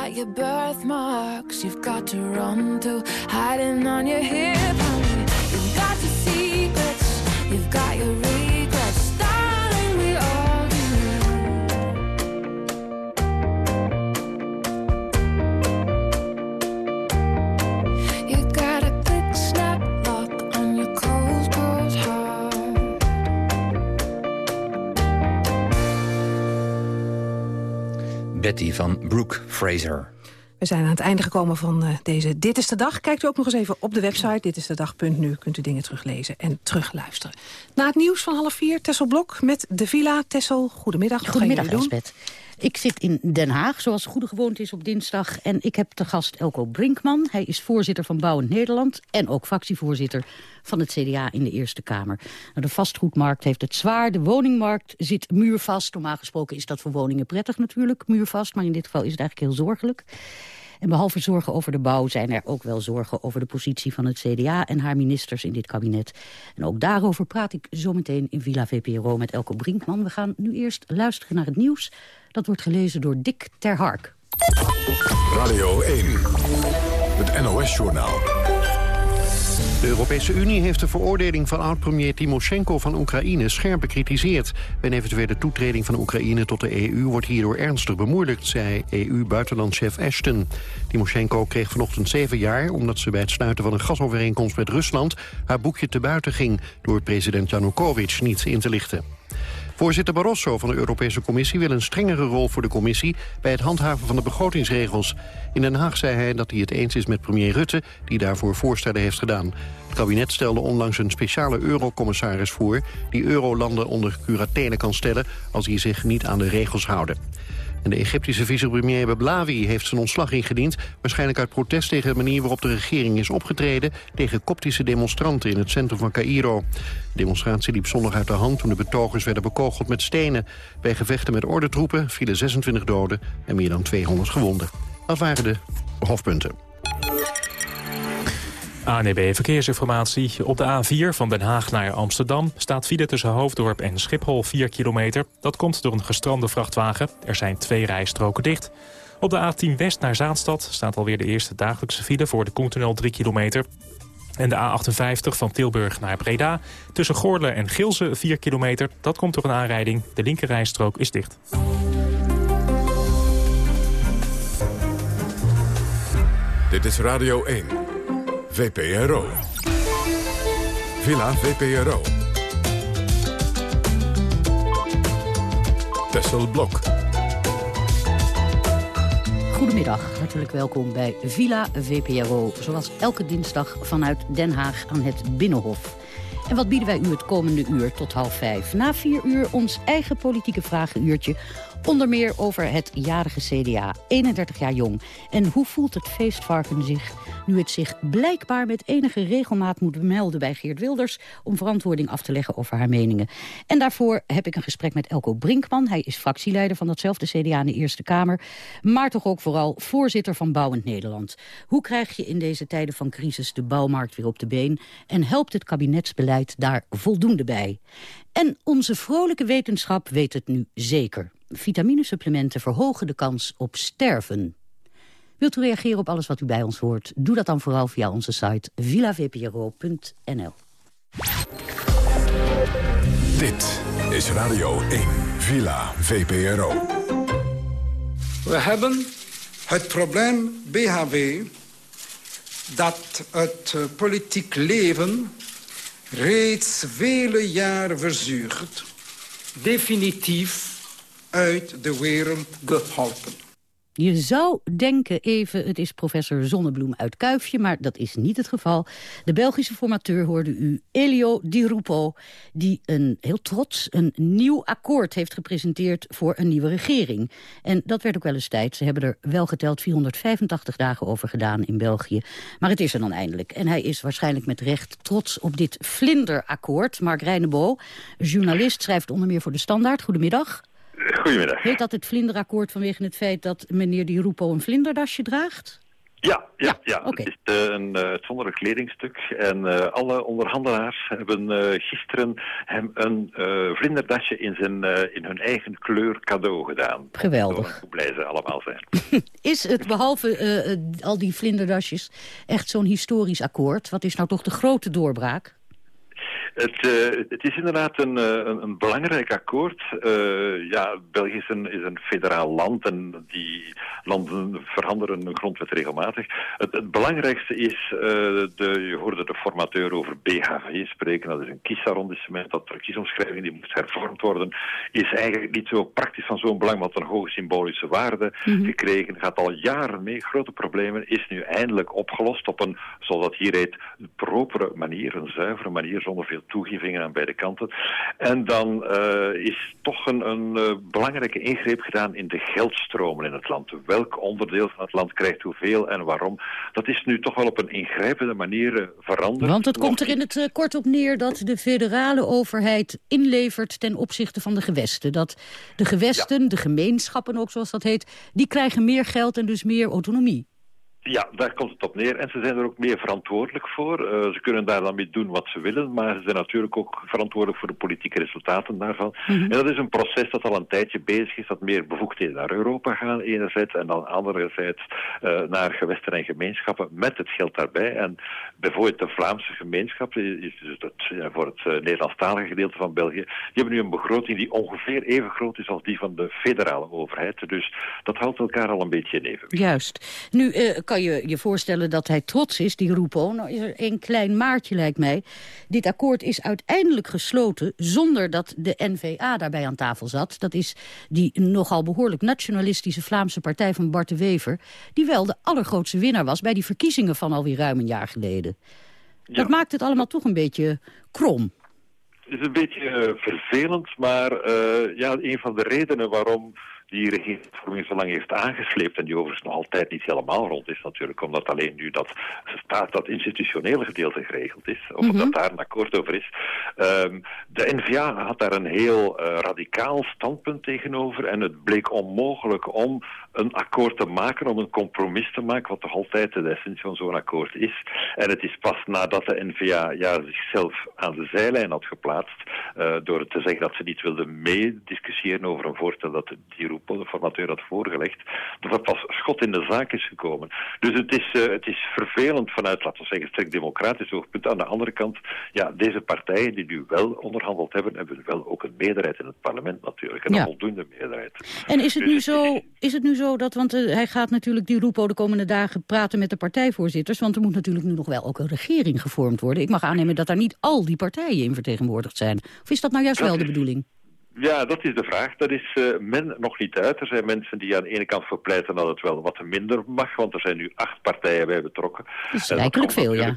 got your birthmarks you've got to run to, hiding on your hip. Honey. You've got your secrets, you've got your Betty van Brooke Fraser. We zijn aan het einde gekomen van uh, deze Dit is de Dag. Kijkt u ook nog eens even op de website ditisdedag.nu. Kunt u dingen teruglezen en terugluisteren. Na het nieuws van half vier, Tessel Blok met de Villa. Tessel, goedemiddag. Goedemiddag. Ik zit in Den Haag, zoals goede gewoonte is op dinsdag. En ik heb te gast Elko Brinkman. Hij is voorzitter van Bouwend Nederland... en ook fractievoorzitter van het CDA in de Eerste Kamer. Nou, de vastgoedmarkt heeft het zwaar. De woningmarkt zit muurvast. Normaal gesproken is dat voor woningen prettig natuurlijk, muurvast. Maar in dit geval is het eigenlijk heel zorgelijk. En behalve zorgen over de bouw zijn er ook wel zorgen over de positie van het CDA en haar ministers in dit kabinet. En ook daarover praat ik zometeen in Villa VPRO met Elko Brinkman. We gaan nu eerst luisteren naar het nieuws. Dat wordt gelezen door Dick Terhark. Radio 1, het NOS-journaal. De Europese Unie heeft de veroordeling van oud-premier Timoshenko van Oekraïne scherp bekritiseerd. Een eventuele toetreding van Oekraïne tot de EU wordt hierdoor ernstig bemoeilijkt, zei EU-buitenlandchef Ashton. Timoshenko kreeg vanochtend zeven jaar omdat ze bij het sluiten van een gasovereenkomst met Rusland haar boekje te buiten ging door president Yanukovych niet in te lichten. Voorzitter Barroso van de Europese Commissie wil een strengere rol voor de Commissie bij het handhaven van de begrotingsregels. In Den Haag zei hij dat hij het eens is met premier Rutte, die daarvoor voorstellen heeft gedaan. Het kabinet stelde onlangs een speciale eurocommissaris voor, die eurolanden onder curatele kan stellen als die zich niet aan de regels houden. De Egyptische vicepremier Beblawi heeft zijn ontslag ingediend... waarschijnlijk uit protest tegen de manier waarop de regering is opgetreden... tegen koptische demonstranten in het centrum van Cairo. De demonstratie liep zondag uit de hand toen de betogers werden bekogeld met stenen. Bij gevechten met ordentroepen vielen 26 doden en meer dan 200 gewonden. Dat waren de hoofdpunten. ANEB Verkeersinformatie. Op de A4 van Den Haag naar Amsterdam staat file tussen Hoofddorp en Schiphol 4 kilometer. Dat komt door een gestrande vrachtwagen. Er zijn twee rijstroken dicht. Op de A10 West naar Zaanstad staat alweer de eerste dagelijkse file voor de Koentunnel 3 kilometer. En de A58 van Tilburg naar Breda. Tussen Goorle en Gilze 4 kilometer. Dat komt door een aanrijding. De linkerrijstrook is dicht. Dit is Radio 1. VPRO. Villa VPRO. Tessel Blok. Goedemiddag, hartelijk welkom bij Villa VPRO. Zoals elke dinsdag vanuit Den Haag aan het Binnenhof. En wat bieden wij u het komende uur tot half vijf? Na vier uur ons eigen politieke vragenuurtje. Onder meer over het jarige CDA, 31 jaar jong. En hoe voelt het feestvarken zich nu het zich blijkbaar met enige regelmaat moet melden bij Geert Wilders... om verantwoording af te leggen over haar meningen. En daarvoor heb ik een gesprek met Elko Brinkman. Hij is fractieleider van datzelfde CDA in de Eerste Kamer. Maar toch ook vooral voorzitter van Bouwend Nederland. Hoe krijg je in deze tijden van crisis de bouwmarkt weer op de been? En helpt het kabinetsbeleid daar voldoende bij? En onze vrolijke wetenschap weet het nu zeker. Vitaminesupplementen verhogen de kans op sterven. Wilt u reageren op alles wat u bij ons hoort? Doe dat dan vooral via onze site villavpro.nl. Dit is Radio 1. Villa VPRO. We hebben het probleem BHW dat het eh, politiek leven reeds vele jaren verzuurt, definitief uit de wereld geholpen. Je zou denken even, het is professor Zonnebloem uit Kuifje... maar dat is niet het geval. De Belgische formateur hoorde u Elio Di Rupo... die een, heel trots een nieuw akkoord heeft gepresenteerd voor een nieuwe regering. En dat werd ook wel eens tijd. Ze hebben er wel geteld 485 dagen over gedaan in België. Maar het is er dan eindelijk. En hij is waarschijnlijk met recht trots op dit vlinderakkoord. Mark Reinebo, journalist, schrijft onder meer voor De Standaard. Goedemiddag. Goedemiddag. Heet dat het vlinderakkoord vanwege het feit dat meneer Di Rupo een vlinderdasje draagt? Ja, ja, ja. het is uh, een uitzonderlijk kledingstuk. En uh, alle onderhandelaars hebben gisteren hem een vlinderdasje in, zijn, in hun eigen kleur cadeau gedaan. Geweldig. Hoe blij ze allemaal zijn. is het, behalve al die vlinderdasjes, echt zo'n historisch akkoord? Wat is nou toch de grote doorbraak? Het, uh, het, is inderdaad een, een, een belangrijk akkoord. Uh, ja, België is een, is een, federaal land en die landen veranderen hun grondwet regelmatig. Het, het belangrijkste is, uh, de, je hoorde de formateur over BHV spreken, dat is een kiesarrondissement, dat de kiesomschrijving die moet hervormd worden, is eigenlijk niet zo praktisch van zo'n belang, want een hoge symbolische waarde mm -hmm. gekregen, gaat al jaren mee, grote problemen, is nu eindelijk opgelost op een, zoals dat hier heet, propere manier, een zuivere manier, zonder veel toegevingen aan beide kanten. En dan uh, is toch een, een uh, belangrijke ingreep gedaan in de geldstromen in het land. Welk onderdeel van het land krijgt hoeveel en waarom. Dat is nu toch wel op een ingrijpende manier uh, veranderd. Want het komt er in het kort op neer dat de federale overheid inlevert ten opzichte van de gewesten. Dat de gewesten, ja. de gemeenschappen ook zoals dat heet, die krijgen meer geld en dus meer autonomie. Ja, daar komt het op neer. En ze zijn er ook meer verantwoordelijk voor. Uh, ze kunnen daar dan mee doen wat ze willen, maar ze zijn natuurlijk ook verantwoordelijk voor de politieke resultaten daarvan. Mm -hmm. En dat is een proces dat al een tijdje bezig is, dat meer bevoegdheden naar Europa gaan enerzijds en dan anderzijds uh, naar gewesten en gemeenschappen met het geld daarbij. En bijvoorbeeld de Vlaamse gemeenschap, is dus het, ja, voor het uh, Nederlandstalige gedeelte van België, die hebben nu een begroting die ongeveer even groot is als die van de federale overheid. Dus dat houdt elkaar al een beetje in evenwicht. Juist. Nu kan kan je je voorstellen dat hij trots is, die Roepo. Nou is er een klein maartje, lijkt mij. Dit akkoord is uiteindelijk gesloten zonder dat de N-VA daarbij aan tafel zat. Dat is die nogal behoorlijk nationalistische Vlaamse partij van Bart de Wever... die wel de allergrootste winnaar was bij die verkiezingen van alweer ruim een jaar geleden. Ja. Dat maakt het allemaal toch een beetje krom. Het is een beetje uh, vervelend, maar uh, ja, een van de redenen waarom die regeringsvorming zo lang heeft aangesleept en die overigens nog altijd niet helemaal rond is natuurlijk, omdat alleen nu dat staat dat institutionele gedeelte geregeld is, of mm -hmm. dat daar een akkoord over is. Um, de NVA had daar een heel uh, radicaal standpunt tegenover en het bleek onmogelijk om een akkoord te maken, om een compromis te maken, wat toch altijd de essentie van zo'n akkoord is. En het is pas nadat de NVA ja, zichzelf aan de zijlijn had geplaatst, uh, door te zeggen dat ze niet wilde meediscussiëren over een voorstel dat die de formateur had voorgelegd, dat er pas schot in de zaak is gekomen. Dus het is, uh, het is vervelend vanuit, laten we zeggen, strikt democratisch oogpunt. Aan de andere kant, ja, deze partijen die nu wel onderhandeld hebben, hebben wel ook een meerderheid in het parlement natuurlijk. En ja. een voldoende meerderheid. En is het, dus nu zo, is het nu zo dat, want uh, hij gaat natuurlijk die Roepo de komende dagen praten met de partijvoorzitters, want er moet natuurlijk nu nog wel ook een regering gevormd worden. Ik mag aannemen dat daar niet al die partijen in vertegenwoordigd zijn. Of is dat nou juist dat wel de bedoeling? Ja, dat is de vraag. Dat is uh, men nog niet uit. Er zijn mensen die aan de ene kant verpleiten dat het wel wat minder mag, want er zijn nu acht partijen bij betrokken. Dat is eigenlijk veel, ja.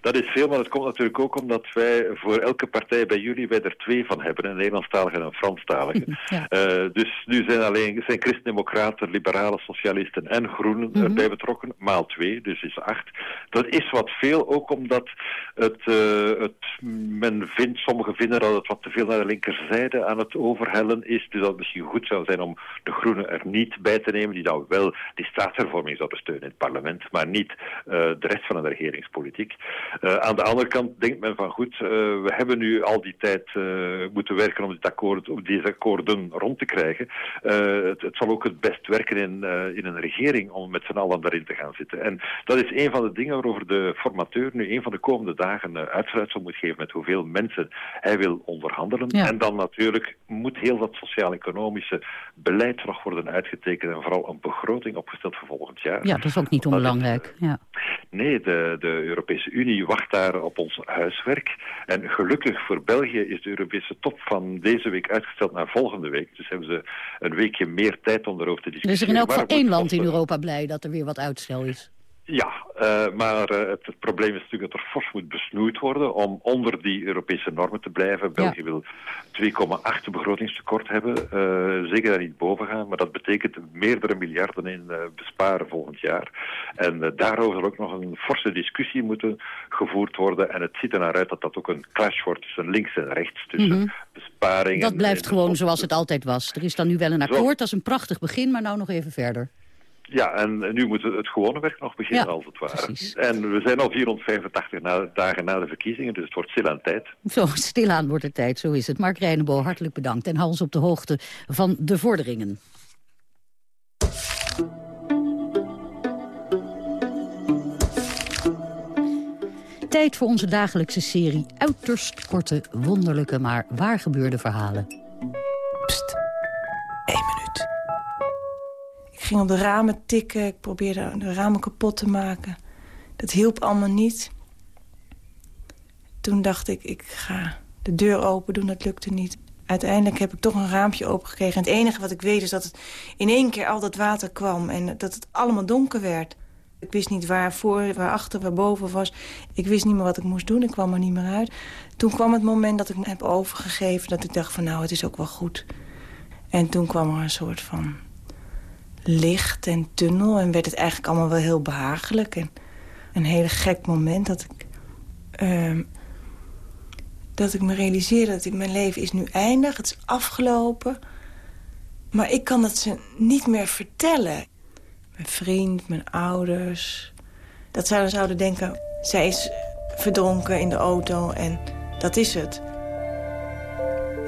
Dat is veel, maar het komt natuurlijk ook omdat wij voor elke partij bij jullie wij er twee van hebben. Een Nederlandstalige en een Franstalige. Ja. Uh, dus nu zijn alleen zijn christendemocraten, liberalen, socialisten en groenen mm -hmm. erbij betrokken. Maal twee, dus is acht. Dat is wat veel, ook omdat het, uh, het, men vindt, sommigen vinden dat het wat te veel naar de linkerzijde aan het overhellen is. Dus dat het misschien goed zou zijn om de groenen er niet bij te nemen, die dan wel die staatshervorming zouden steunen in het parlement, maar niet uh, de rest van de regeringspolitiek. Uh, aan de andere kant denkt men van goed, uh, we hebben nu al die tijd uh, moeten werken om, dit akkoord, om deze akkoorden rond te krijgen. Het, het, zal ook het best werken in, in een regering om met z'n allen daarin te gaan zitten. En dat is een van de dingen waarover de formateur nu een van de komende dagen uitsluitsel moet geven met hoeveel mensen hij wil onderhandelen. Ja. En dan natuurlijk moet heel dat sociaal-economische beleid nog worden uitgetekend en vooral een begroting opgesteld voor volgend jaar. Ja, dat is ook niet onbelangrijk. Ja. Nee, de, de Europese Unie wacht daar op ons huiswerk. En gelukkig voor België is de Europese top van deze week uitgesteld naar volgende week. Dus hebben ze een weekje meer tijd om erover te discussiëren. Dus er is in elk geval één land in Europa blij dat er weer wat uitstel is. Ja, uh, maar uh, het, het, probleem is natuurlijk dat er fors moet besnoeid worden om onder die Europese normen te blijven. België ja. wil 2,8 begrotingstekort hebben, uh, zeker daar niet boven gaan, maar dat betekent meerdere miljarden in besparen volgend jaar. En daarover zal ook nog een forse discussie moeten gevoerd worden en het ziet er naar uit dat dat ook een clash wordt tussen links en rechts, tussen mm -hmm. besparingen. Dat blijft gewoon zoals het altijd was. Er is dan nu wel een akkoord, Zo. dat is een prachtig begin, maar nou nog even verder. Ja, en nu moet het gewone werk nog beginnen, als het ware. Precies. En we zijn al 485 na, dagen na de verkiezingen, dus het wordt stilaan tijd. Zo, stilaan wordt het tijd, zo is het. Mark Reinebo, hartelijk bedankt. En hou ons op de hoogte van de vorderingen. Tijd voor onze dagelijkse serie uiterst korte, wonderlijke, maar waar gebeurde verhalen. Pst, ging op de ramen tikken, ik probeerde de ramen kapot te maken. Dat hielp allemaal niet. Toen dacht ik, ik ga de deur open doen, dat lukte niet. Uiteindelijk heb ik toch een raampje opengekregen. En het enige wat ik weet is dat het in één keer al dat water kwam... en dat het allemaal donker werd. Ik wist niet waar voor, waar achter, waar boven was. Ik wist niet meer wat ik moest doen. Ik kwam er niet meer uit. Toen kwam het moment dat ik me heb overgegeven... dat ik dacht van nou, het is ook wel goed. En toen kwam er een soort van licht en tunnel... en werd het eigenlijk allemaal wel heel behagelijk. En een hele gek moment dat ik... Uh, dat ik me realiseerde dat mijn leven is nu eindig. Het is afgelopen. Maar ik kan het ze niet meer vertellen mijn vriend, mijn ouders. Dat zouden zouden denken, zij is verdronken in de auto en dat is het.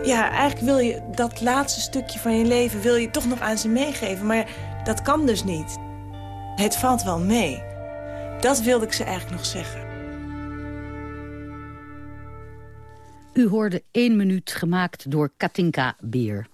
Ja, eigenlijk wil je dat laatste stukje van je leven... wil je toch nog aan ze meegeven, maar dat kan dus niet. Het valt wel mee. Dat wilde ik ze eigenlijk nog zeggen. U hoorde één minuut gemaakt door Katinka Beer.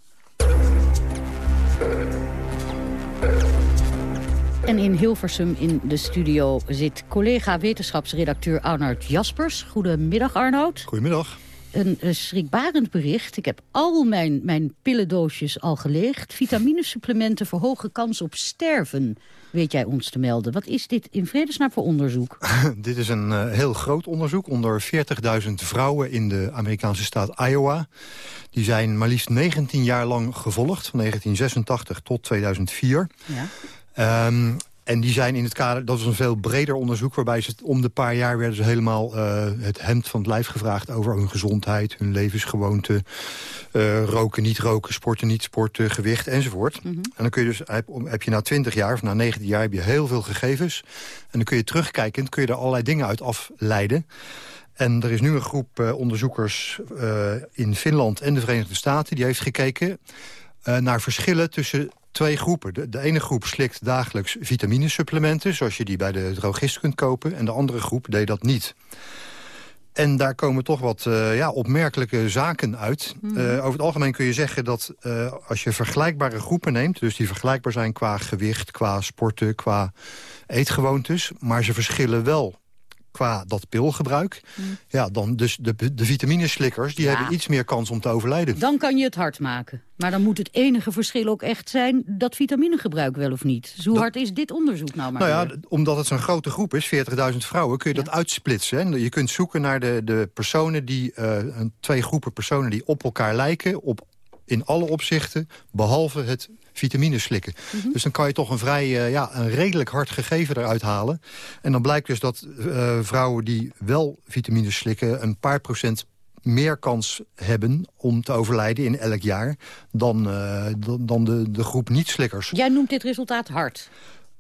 En in Hilversum in de studio zit collega wetenschapsredacteur Arnoud Jaspers. Goedemiddag Arnoud. Goedemiddag. Een, een schrikbarend bericht. Ik heb al mijn, mijn pillendoosjes al geleegd. Vitaminesupplementen verhogen kans op sterven, weet jij ons te melden. Wat is dit in vredesnaam voor onderzoek? dit is een uh, heel groot onderzoek onder 40.000 vrouwen in de Amerikaanse staat Iowa. Die zijn maar liefst 19 jaar lang gevolgd, van 1986 tot 2004. Ja. Um, en die zijn in het kader, dat is een veel breder onderzoek... waarbij ze om de paar jaar werden ze helemaal uh, het hemd van het lijf gevraagd... over hun gezondheid, hun levensgewoonten, uh, roken, niet roken, sporten, niet sporten, gewicht enzovoort. Mm -hmm. En dan kun je dus, heb, heb, je na 20 jaar of na 19 jaar heb je heel veel gegevens. En dan kun je terugkijken, kun je er allerlei dingen uit afleiden. En er is nu een groep uh, onderzoekers in Finland en de Verenigde Staten... die heeft gekeken naar verschillen tussen twee groepen. De, de, ene groep slikt dagelijks vitaminesupplementen... zoals je die bij de drogist kunt kopen. En de andere groep deed dat niet. En daar komen toch wat uh, ja, opmerkelijke zaken uit. Mm. Uh, over het algemeen kun je zeggen dat uh, als je vergelijkbare groepen neemt... dus die vergelijkbaar zijn qua gewicht, qua sporten, qua eetgewoontes... maar ze verschillen wel qua dat pilgebruik. Mm. Ja, dan dus de, de vitamineslikkers die hebben iets meer kans om te overlijden. Dan kan je het hard maken. Maar dan moet het enige verschil ook echt zijn dat vitaminegebruik wel of niet. Dus hoe hard is dit onderzoek nou maar Nou ja, omdat het zo'n grote groep is, 40.000 vrouwen, kun je dat uitsplitsen. Hè? Je kunt zoeken naar de, de personen die, uh, twee groepen personen die op elkaar lijken, op in alle opzichten, behalve het vitamines slikken. Mhm. Dus dan kan je toch een vrij, uh, ja, een redelijk hard gegeven eruit halen. En dan blijkt dus dat uh, vrouwen die wel vitamines slikken... een paar procent meer kans hebben om te overlijden in elk jaar... dan, uh, dan de, de groep niet-slikkers. Jij noemt dit resultaat hard.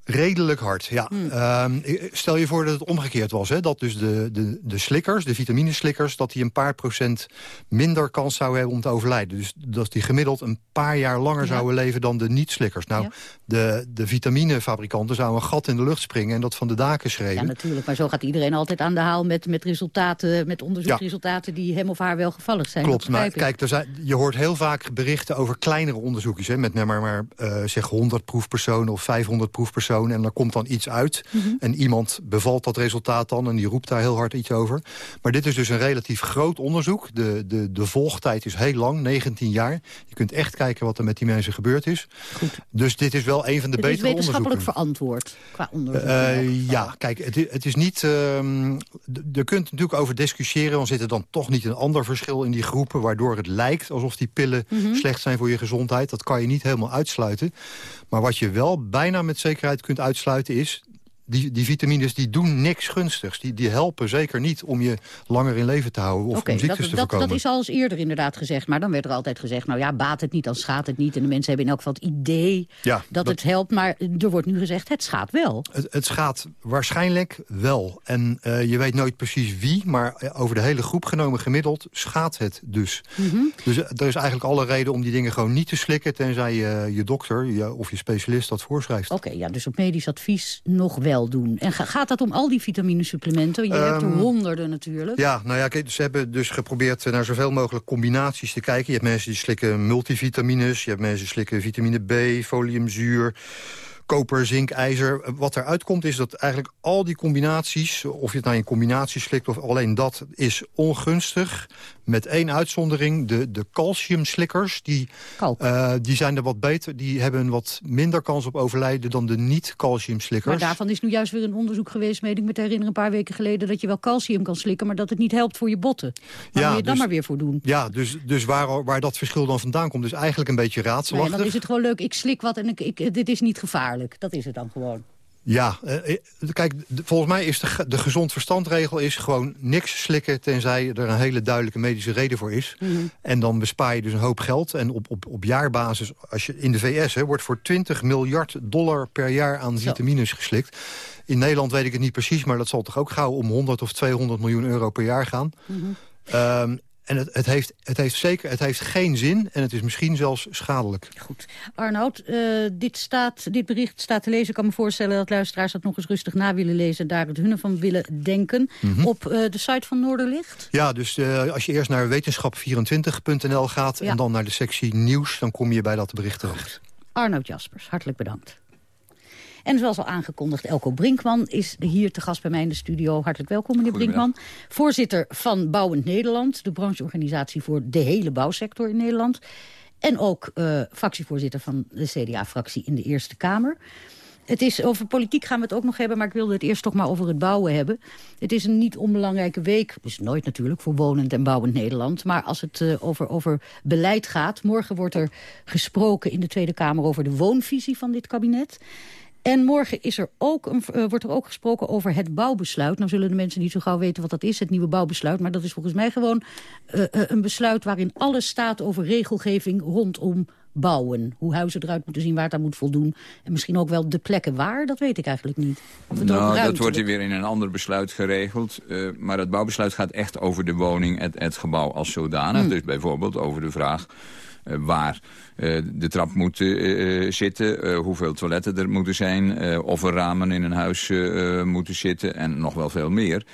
Redelijk hard, ja. Hmm. Ehm, stel je voor dat het omgekeerd was. Hè? Dat dus de, de, de slikkers, de vitamineslikkers... dat die een paar procent minder kans zouden hebben om te overlijden. Dus dat die gemiddeld een paar jaar langer zouden leven dan de niet-slikkers. Nou, de, de vitaminefabrikanten zouden een gat in de lucht springen... en dat van de daken schreeuwen. Ja, natuurlijk. Maar zo gaat iedereen altijd aan de haal met, met resultaten... met onderzoeksresultaten die hem of haar wel gevallig zijn. Klopt, maar kijk, er zijn, je hoort heel vaak berichten over kleinere onderzoekjes. Hè, met maar, maar uh, zeg 100 proefpersonen of 500 proefpersonen en er komt dan iets uit. Mhm. En iemand bevalt dat resultaat dan en die roept daar heel hard iets over. Maar dit is dus een relatief groot onderzoek. De, de, de volgtijd is heel lang, 19 jaar. Je kunt echt kijken wat er met die mensen gebeurd is. Goed. Dus dit is wel een van de het betere onderzoeken. wetenschappelijk verantwoord qua onderzoek. Uh, ja, kijk, het, het is niet... Uh, je kunt natuurlijk over discussiëren... want zit er dan toch niet een ander verschil in die groepen... waardoor het lijkt alsof die pillen mhm. slecht zijn voor je gezondheid. Dat kan je niet helemaal uitsluiten. Maar wat je wel bijna met zekerheid kunt uitsluiten is die, die vitamines die doen niks gunstigs. Die, die helpen zeker niet om je langer in leven te houden of om ziektes dat, te dat, voorkomen. dat is al eens eerder inderdaad gezegd. Maar dan werd er altijd gezegd, nou ja, baat het niet, dan schaadt het niet. En de mensen hebben in elk geval het idee Ja, dat, dat- het helpt. Maar er wordt nu gezegd, het schaadt wel. Het, het schaadt waarschijnlijk wel. En eh, je weet nooit precies wie, maar eh, over de hele groep genomen gemiddeld schaadt het dus. Mhm. Dus eh, er is eigenlijk alle reden om die dingen gewoon niet te slikken... tenzij je, je dokter je, of je specialist dat voorschrijft. Oké, ja, dus op medisch advies nog wel doen. En ga- gaat dat om al die vitaminesupplementen? Je hebt er Ehm, honderden natuurlijk. Ja, nou ja, kijk, ze hebben dus geprobeerd eh, naar zoveel mogelijk combinaties te kijken. Je hebt mensen die slikken multivitamines, je hebt mensen die slikken vitamine B, foliumzuur, koper, zink, ijzer. Wat eruit komt is dat eigenlijk al die combinaties, of je het nou in combinatie slikt of alleen dat, is ongunstig. Met één uitzondering, de, de calciumslikkers, die, eh, die zijn er wat beter. Die hebben een wat minder kans op overlijden dan de Maar niet-calciumslikkers. daarvan is nu juist weer een onderzoek geweest, meen ik me te herinneren, een paar weken geleden, dat je wel calcium kan slikken, maar dat het niet helpt voor je botten. Waar Ja, moet je het dan dus- maar weer voor doen? Ja, dus, dus waar, waar dat verschil dan vandaan komt... is eigenlijk een beetje Nee, raadselachtig. dan is het gewoon leuk, ik slik wat en ik, ik, dit is niet gevaarlijk. Dat is het dan gewoon. Ja, eh, eh, kijk, volgens mij is de, de gezond verstandregel is gewoon niks slikken... tenzij er een hele duidelijke medische reden voor is. Mhm. En dan bespaar je dus een hoop geld. En op, op, op jaarbasis, als je in de VS hè, wordt voor 20 miljard dollar per jaar aan vitamines geslikt. In Nederland weet ik het niet precies, maar dat zal toch ook gauw om 100 of 200 miljoen euro per jaar gaan. Ehm, en het, het, heeft, het heeft zeker, het heeft geen zin en het is misschien zelfs schadelijk. Goed. Arnoud, eh, dit, staat, dit bericht staat te lezen. Ik kan me voorstellen dat luisteraars dat nog eens rustig na willen lezen... en daar het hunne van willen denken. Mhm. Op eh, de site van Noorderlicht? Ja, dus eh, als je eerst naar wetenschap24.nl gaat... Ja. en dan naar de sectie nieuws, dan kom je bij dat bericht terecht. Arnoud Jaspers, hartelijk bedankt. En zoals al aangekondigd, Elko Brinkman is hier te gast bij mij in de studio. Hartelijk welkom, meneer. Brinkman. Voorzitter van Bouwend Nederland, de brancheorganisatie voor de hele bouwsector in Nederland. En ook eh, fractievoorzitter van de CDA-fractie in de Eerste Kamer. Het is, over politiek gaan we het ook nog hebben, maar ik wilde het eerst toch maar over het bouwen hebben. Het is een niet onbelangrijke week, dus nooit natuurlijk, voor wonend en bouwend Nederland. Maar als het eh, over, over beleid gaat, morgen wordt er gesproken in de Tweede Kamer over de woonvisie van dit kabinet. En morgen is er ook een, eh, wordt er ook gesproken over het bouwbesluit. Nou zullen de mensen niet zo gauw weten wat dat is, het nieuwe bouwbesluit. Maar dat is volgens mij gewoon eh, eh, een besluit waarin alles staat over regelgeving rondom bouwen. Hoe huizen eruit moeten zien, waar het aan moet voldoen. En misschien ook wel de plekken waar, dat weet ik eigenlijk niet. Nou, dat wordt hier weer in een ander besluit geregeld. Maar het bouwbesluit gaat echt over de woning, het, het gebouw als zodanig. Hmm. Dus bijvoorbeeld over de vraag waar eh, de trap moet eh, eh, zitten... eh, hoeveel toiletten er moeten zijn... eh, of er ramen in een huis eh, eh, moeten zitten en nog wel veel meer...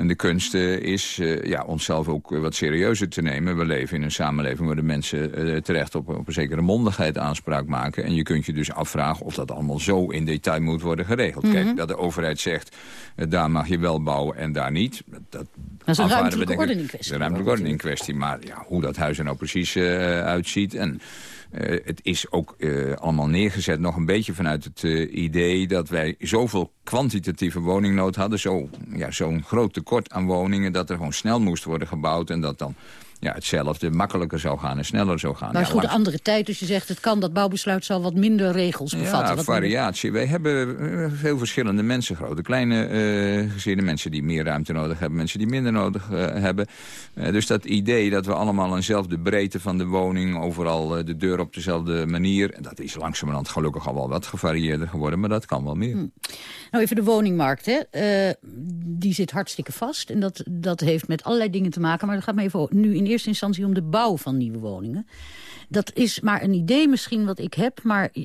En de kunst eh, is eh, ja, onszelf ook wat serieuzer te nemen. We leven in een samenleving waar de mensen eh, terecht op, op een zekere mondigheid aanspraak maken. En je kunt je dus afvragen of dat allemaal zo in detail moet worden geregeld. Mhm. Kijk, dat de overheid zegt, eh, daar mag je wel bouwen en daar niet. Dat, dat is een ruimtelijke ordening kwestie Dat is een ruimtelijke ordening kwestie. Maar ja, hoe dat huis er nou precies eh, uitziet... en eh, het is ook eh, allemaal neergezet nog een beetje vanuit het eh, idee... dat wij zoveel kwantitatieve woningnood hadden. Zo'n ja, zo'n groot tekort aan woningen dat er gewoon snel moest worden gebouwd... en dat dan ja, hetzelfde makkelijker zou gaan en sneller zou gaan. Maar Ja, goed, langs- andere tijd, dus je zegt het kan, dat bouwbesluit zal wat minder regels bevatten. ja, minder- variatie. Wij hebben eh, veel verschillende mensen. Grote, kleine eh, gezinnen. Mensen die meer ruimte nodig hebben. Mensen die minder nodig eh, hebben. Dus dat idee dat we allemaal eenzelfde breedte van de woning... overal de deur op dezelfde manier... en dat is langzamerhand gelukkig al wel wat gevarieerder geworden. Maar dat kan wel meer. Nou, even de woningmarkt, hè. Die zit hartstikke vast. En dat, dat heeft met allerlei dingen te maken. Maar het gaat me even nu in eerste instantie om de bouw van nieuwe woningen. Dat is maar een idee misschien wat ik heb. Maar eh,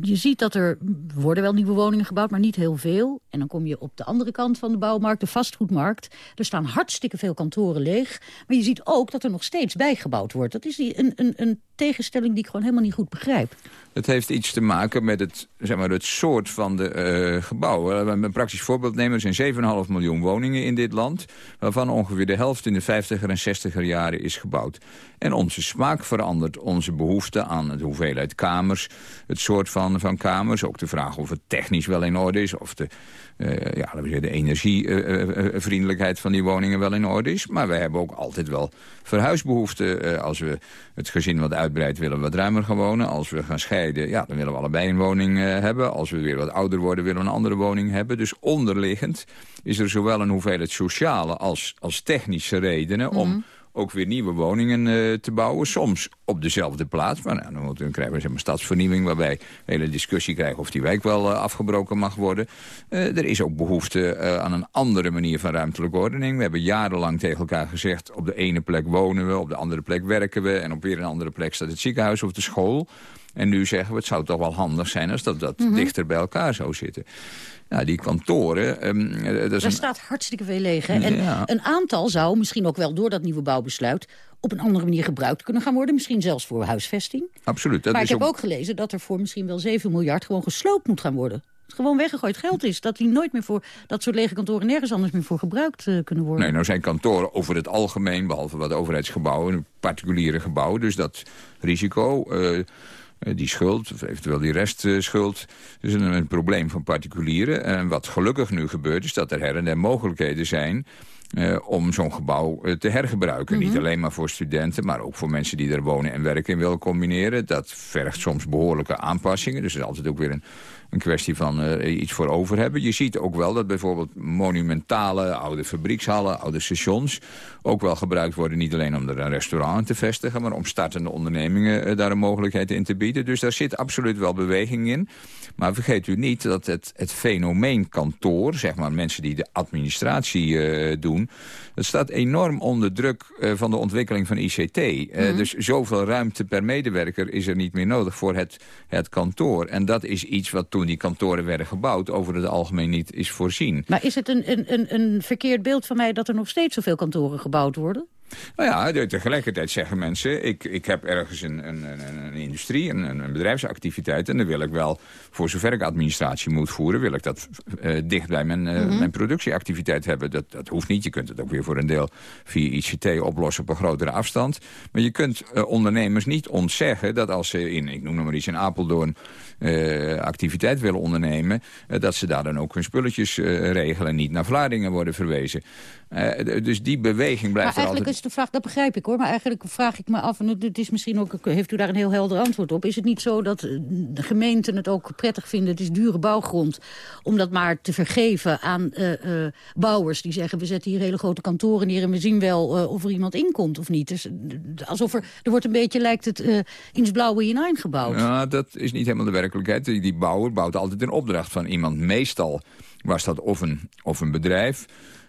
je ziet dat er worden wel nieuwe woningen gebouwd, maar niet heel veel. En dan kom je op de andere kant van de bouwmarkt, de vastgoedmarkt. Er staan hartstikke veel kantoren leeg. Maar je ziet ook dat er nog steeds bijgebouwd wordt. Dat is die, een, een, een tegenstelling die ik gewoon helemaal niet goed begrijp. Het heeft iets te maken met het, zeg maar, het soort van de eh, gebouwen. Een praktisch voorbeeld nemen. Er zijn 7,5 miljoen woningen in dit land... waarvan ongeveer de helft in de 50er en 60er jaren is gebouwd. En onze smaak verandert onze behoefte aan de hoeveelheid kamers. Het soort van, van kamers. Ook de vraag of het technisch wel in orde is. Of de, uh, ja, de energievriendelijkheid van die woningen wel in orde is. Maar we hebben ook altijd wel verhuisbehoeften. als we het gezin wat uitbreidt willen we wat ruimer gaan wonen. Als we gaan scheiden, ja, dan willen we allebei een woning hebben. Als we weer wat ouder worden willen we een andere woning hebben. Dus onderliggend is er zowel een hoeveelheid sociale als, als technische redenen... om mhm. Ook weer nieuwe woningen uh, te bouwen. Soms op dezelfde plaats. Maar nou, dan, krijgen we zeg maar, stadsvernieuwing... waarbij we een hele discussie krijgen of die wijk wel uh, afgebroken mag worden. Uh, er is ook behoefte aan een andere manier van ruimtelijke ordening. We hebben jarenlang tegen elkaar gezegd... op de ene plek wonen we, op de andere plek werken we... en op weer een andere plek staat het ziekenhuis of de school... En nu zeggen we, het zou toch wel handig zijn als dat, dat mm -hmm. dichter bij elkaar zou zitten. Nou, die kantoren... Um, dat is Daar staat hartstikke veel leeg. Hè? En een aantal zou misschien ook wel door dat nieuwe bouwbesluit... op een andere manier gebruikt kunnen gaan worden. Misschien zelfs voor huisvesting. Absoluut. Dat maar ik heb ook... gelezen dat er voor misschien wel 7 miljard... gewoon gesloopt moet gaan worden gewoon weggegooid geld is. Dat die nooit meer voor dat soort lege kantoren nergens anders meer voor gebruikt uh, kunnen worden. Nee, nou zijn kantoren over het algemeen, behalve wat overheidsgebouwen, particuliere gebouwen. Dus dat risico, uh, eh, die schuld, of eventueel die restschuld. Dus een, een probleem van particulieren. En wat gelukkig nu gebeurt, is dat er her en der mogelijkheden zijn... Uh, om zo'n gebouw uh, te hergebruiken. Niet mhm. alleen maar voor studenten, maar ook voor mensen die er wonen en werken in willen combineren. Dat vergt soms behoorlijke aanpassingen. Dus er is altijd ook weer een een kwestie van uh, iets voor over hebben. Je ziet ook wel dat bijvoorbeeld monumentale oude fabriekshallen, oude stations... ook wel gebruikt worden niet alleen om er een restaurant te vestigen... maar om startende ondernemingen daar een mogelijkheid in te bieden. Dus daar zit absoluut wel beweging in. Maar vergeet u niet dat het, het fenomeen kantoor, zeg maar mensen die de administratie uh, doen... dat staat enorm onder druk van de ontwikkeling van ICT. Mhm. Dus zoveel ruimte per medewerker is er niet meer nodig voor het, het kantoor. En dat is iets wat toen die kantoren werden gebouwd... over het algemeen niet is voorzien. Maar is het een, een, een verkeerd beeld van mij... dat er nog steeds zoveel kantoren gebouwd worden? Nou ja, tegelijkertijd zeggen mensen... ik, ik heb ergens een, een, een industrie, een, een, bedrijfsactiviteit... en dan wil ik wel, voor zover ik administratie moet voeren... wil ik dat uh, dicht bij mijn, uh, mijn productieactiviteit hebben. Dat, dat hoeft niet. Je kunt het ook weer voor een deel via ICT oplossen op een grotere afstand. Maar je kunt uh, ondernemers niet ontzeggen dat als ze in, ik noem maar iets in Apeldoorn... activiteit willen ondernemen... dat ze daar dan ook hun spulletjes regelen... en niet naar Vlaardingen worden verwezen. Dus die beweging blijft er altijd is de vraag, dat begrijp ik hoor. Maar eigenlijk vraag ik me af, en het is misschien ook, heeft u daar een heel helder antwoord op. Is het niet zo dat eh, de gemeenten het ook prettig vinden, het is dure bouwgrond, om dat maar te vergeven aan uh, uh, bouwers die zeggen, we zetten hier hele grote kantoren neer en we zien wel of er iemand inkomt of niet. Dus alsof er, er wordt een beetje, lijkt het, uh, ins blauwe hinein gebouwd. Ja, dat is niet helemaal de werkelijkheid. Die, die bouwer bouwt altijd in opdracht van iemand. Meestal was dat of een, of een bedrijf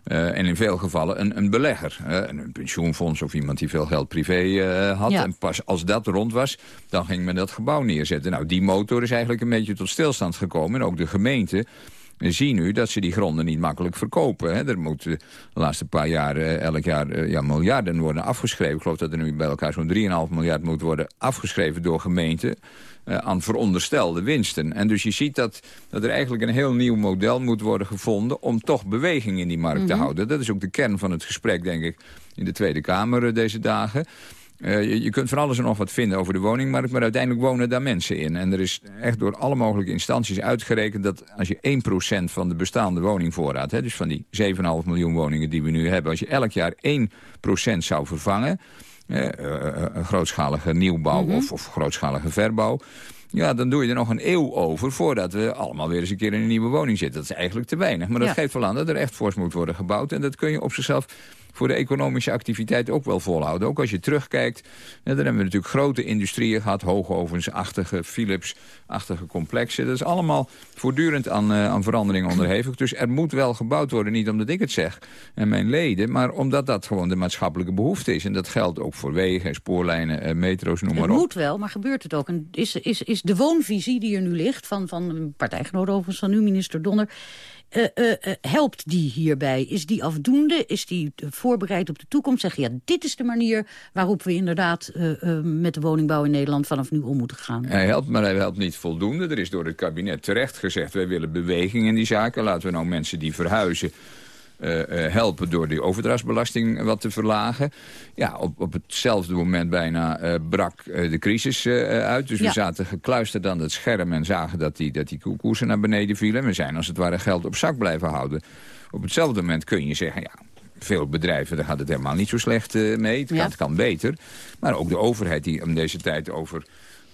uh, en in veel gevallen een, een belegger. Uh, een pensioenfonds of iemand die veel geld privé uh, had. En pas als dat rond was, dan ging men dat gebouw neerzetten. Nou, die motor is eigenlijk een beetje tot stilstand gekomen. En ook de gemeente zien nu dat ze die gronden niet makkelijk verkopen. Hè. Er moeten de laatste paar jaar elk jaar ja, miljarden worden afgeschreven. Ik geloof dat er nu bij elkaar zo'n 3,5 miljard moet worden afgeschreven door gemeenten uh, aan veronderstelde winsten. En dus je ziet dat, dat er eigenlijk een heel nieuw model moet worden gevonden... om toch beweging in die markt te mhm. houden. Dat is ook de kern van het gesprek, denk ik, in de Tweede Kamer deze dagen. Uh, je, je, kunt van alles en nog wat vinden over de woningmarkt... maar uiteindelijk wonen daar mensen in. En er is echt door alle mogelijke instanties uitgerekend... dat als je 1% van de bestaande woningvoorraad... Hè, dus van die 7,5 miljoen woningen die we nu hebben... als je elk jaar 1% zou vervangen eh, eh, een grootschalige nieuwbouw mhm. of, of grootschalige verbouw... Ja, dan doe je er nog een eeuw over voordat we allemaal weer eens een keer in een nieuwe woning zitten. Dat is eigenlijk te weinig. Maar dat geeft wel aan dat er echt fors moet worden gebouwd. En dat kun je op zichzelf voor de economische activiteit ook wel volhouden. Ook als je terugkijkt, dan hebben we natuurlijk grote industrieën gehad. Hoogovens-achtige, Philips-achtige complexen. Dat is allemaal voortdurend aan, uh, aan verandering onderhevig. Dus er moet wel gebouwd worden, niet omdat ik het zeg en mijn leden... maar omdat dat gewoon de maatschappelijke behoefte is. En dat geldt ook voor wegen, spoorlijnen, uh, metro's, noem maar op. Het moet wel, maar gebeurt het ook? En is, is, is de woonvisie die er nu ligt, van, van partijgenoot overigens van nu, minister Donner... Uh, uh, helpt die hierbij? Is die afdoende? Is die voorbereid op de toekomst? Zeg je, ja, dit is de manier waarop we inderdaad met de woningbouw in Nederland vanaf nu om moeten gaan. Hij helpt, maar hij helpt niet voldoende. Er is door het kabinet terecht gezegd, wij willen beweging in die zaken. Laten we nou mensen die verhuizen helpen door die overdrachtsbelasting wat te verlagen. Ja, op, op hetzelfde moment bijna uh, brak de crisis uit. Dus we zaten gekluisterd aan het scherm en zagen dat die, dat die koersen naar beneden vielen. We zijn als het ware geld op zak blijven houden. Op hetzelfde moment kun je zeggen... ja, veel bedrijven, daar gaat het helemaal niet zo slecht mee. Het, kan, het kan beter. Maar ook de overheid die om deze tijd over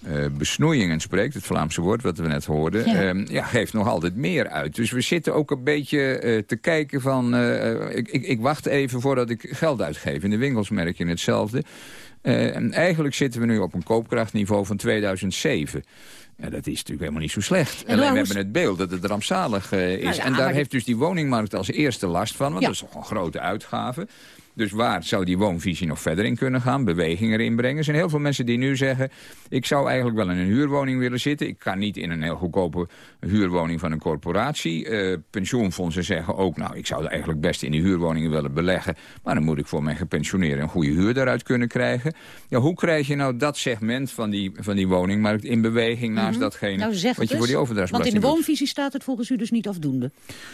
uh, besnoeiingen spreekt, het Vlaamse woord wat we net hoorden, ja. Uh, ja. geeft nog altijd meer uit. Dus we zitten ook een beetje uh, te kijken van, uh, ik, ik, ik, wacht even voordat ik geld uitgeef. In de winkels merk je hetzelfde. en eigenlijk zitten we nu op een koopkrachtniveau van 2007. Ja, dat is natuurlijk helemaal niet zo slecht. Alleen we hebben het beeld dat het rampzalig is. Nou ja, en daar heeft dus die woningmarkt als eerste last van. Want ja. dat is toch een grote uitgave. Dus waar zou die woonvisie nog verder in kunnen gaan? Beweging erin brengen. Er zijn heel veel mensen die nu zeggen... ik zou eigenlijk wel in een huurwoning willen zitten. Ik kan niet in een heel goedkope huurwoning van een corporatie. Uh, pensioenfondsen zeggen ook... nou, ik zou er eigenlijk best in die huurwoningen willen beleggen... maar dan moet ik voor mijn gepensioneerden een goede huur daaruit kunnen krijgen. Ja, hoe krijg je nou dat segment van die, van die woningmarkt in beweging... naast mm -hmm. datgene nou, wat je voor die overdrachtsbelasting Want in de woonvisie staat het volgens u dus niet afdoende.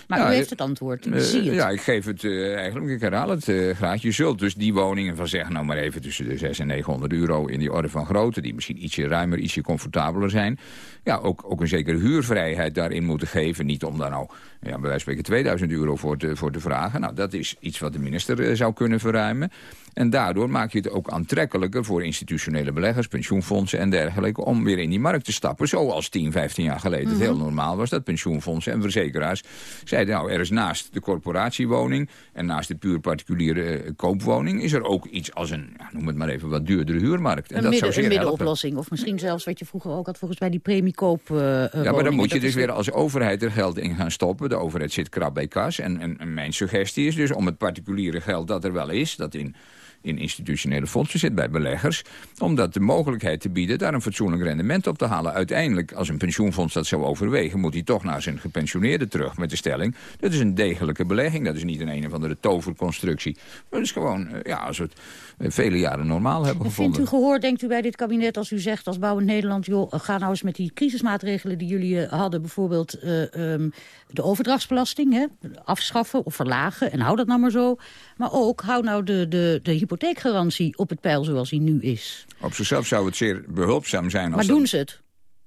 Maar ja, u heeft het antwoord. Uh, Zie het. Ja, ik geef het uh, eigenlijk, ik herhaal het graag. Je zult dus die woningen van zeg nou maar even tussen de 600 en 900 euro in die orde van grootte... die misschien ietsje ruimer, ietsje comfortabeler zijn... ja, ook, ook een zekere huurvrijheid daarin moeten geven. Niet om daar nou ja, bij wijze van spreken 2000 euro voor te, voor te vragen. Nou, dat is iets wat de minister zou kunnen verruimen. En daardoor maak je het ook aantrekkelijker voor institutionele beleggers, pensioenfondsen en dergelijke, om weer in die markt te stappen. Zoals 10, 15 jaar geleden het heel normaal was dat pensioenfondsen en verzekeraars zeiden, nou, er is naast de corporatiewoning en naast de puur particuliere koopwoning, is er ook iets als een, ja, noem het maar even, wat duurdere huurmarkt. En een dat midden, zou een middenoplossing. Of misschien zelfs wat je vroeger ook had, volgens mij die premiekoop. Uh, ja, maar dan moet je dus weer als overheid er geld in gaan stoppen. De overheid zit krap bij kas. En, en, en mijn suggestie is dus om het particuliere geld dat er wel is, dat in in institutionele fondsen zit bij beleggers... om dat de mogelijkheid te bieden daar een fatsoenlijk rendement op te halen. Uiteindelijk, als een pensioenfonds dat zou overwegen... moet hij toch naar zijn gepensioneerde terug met de stelling... dat is een degelijke belegging, dat is niet een een of andere toverconstructie. Dat is gewoon, eh, ja, als we het eh, vele jaren normaal hebben gevonden. Vindt u gehoord, denkt u bij dit kabinet, als u zegt als Bouwend Nederland... joh, ga nou eens met die crisismaatregelen die jullie eh, hadden... bijvoorbeeld uh, um, de overdrachtsbelasting hè, afschaffen of verlagen... en hou dat nou maar zo. Maar ook, hou nou de, de, de hypotheekgarantie op het peil zoals die nu is. Op zichzelf zou het zeer behulpzaam zijn. Als maar doen ze het?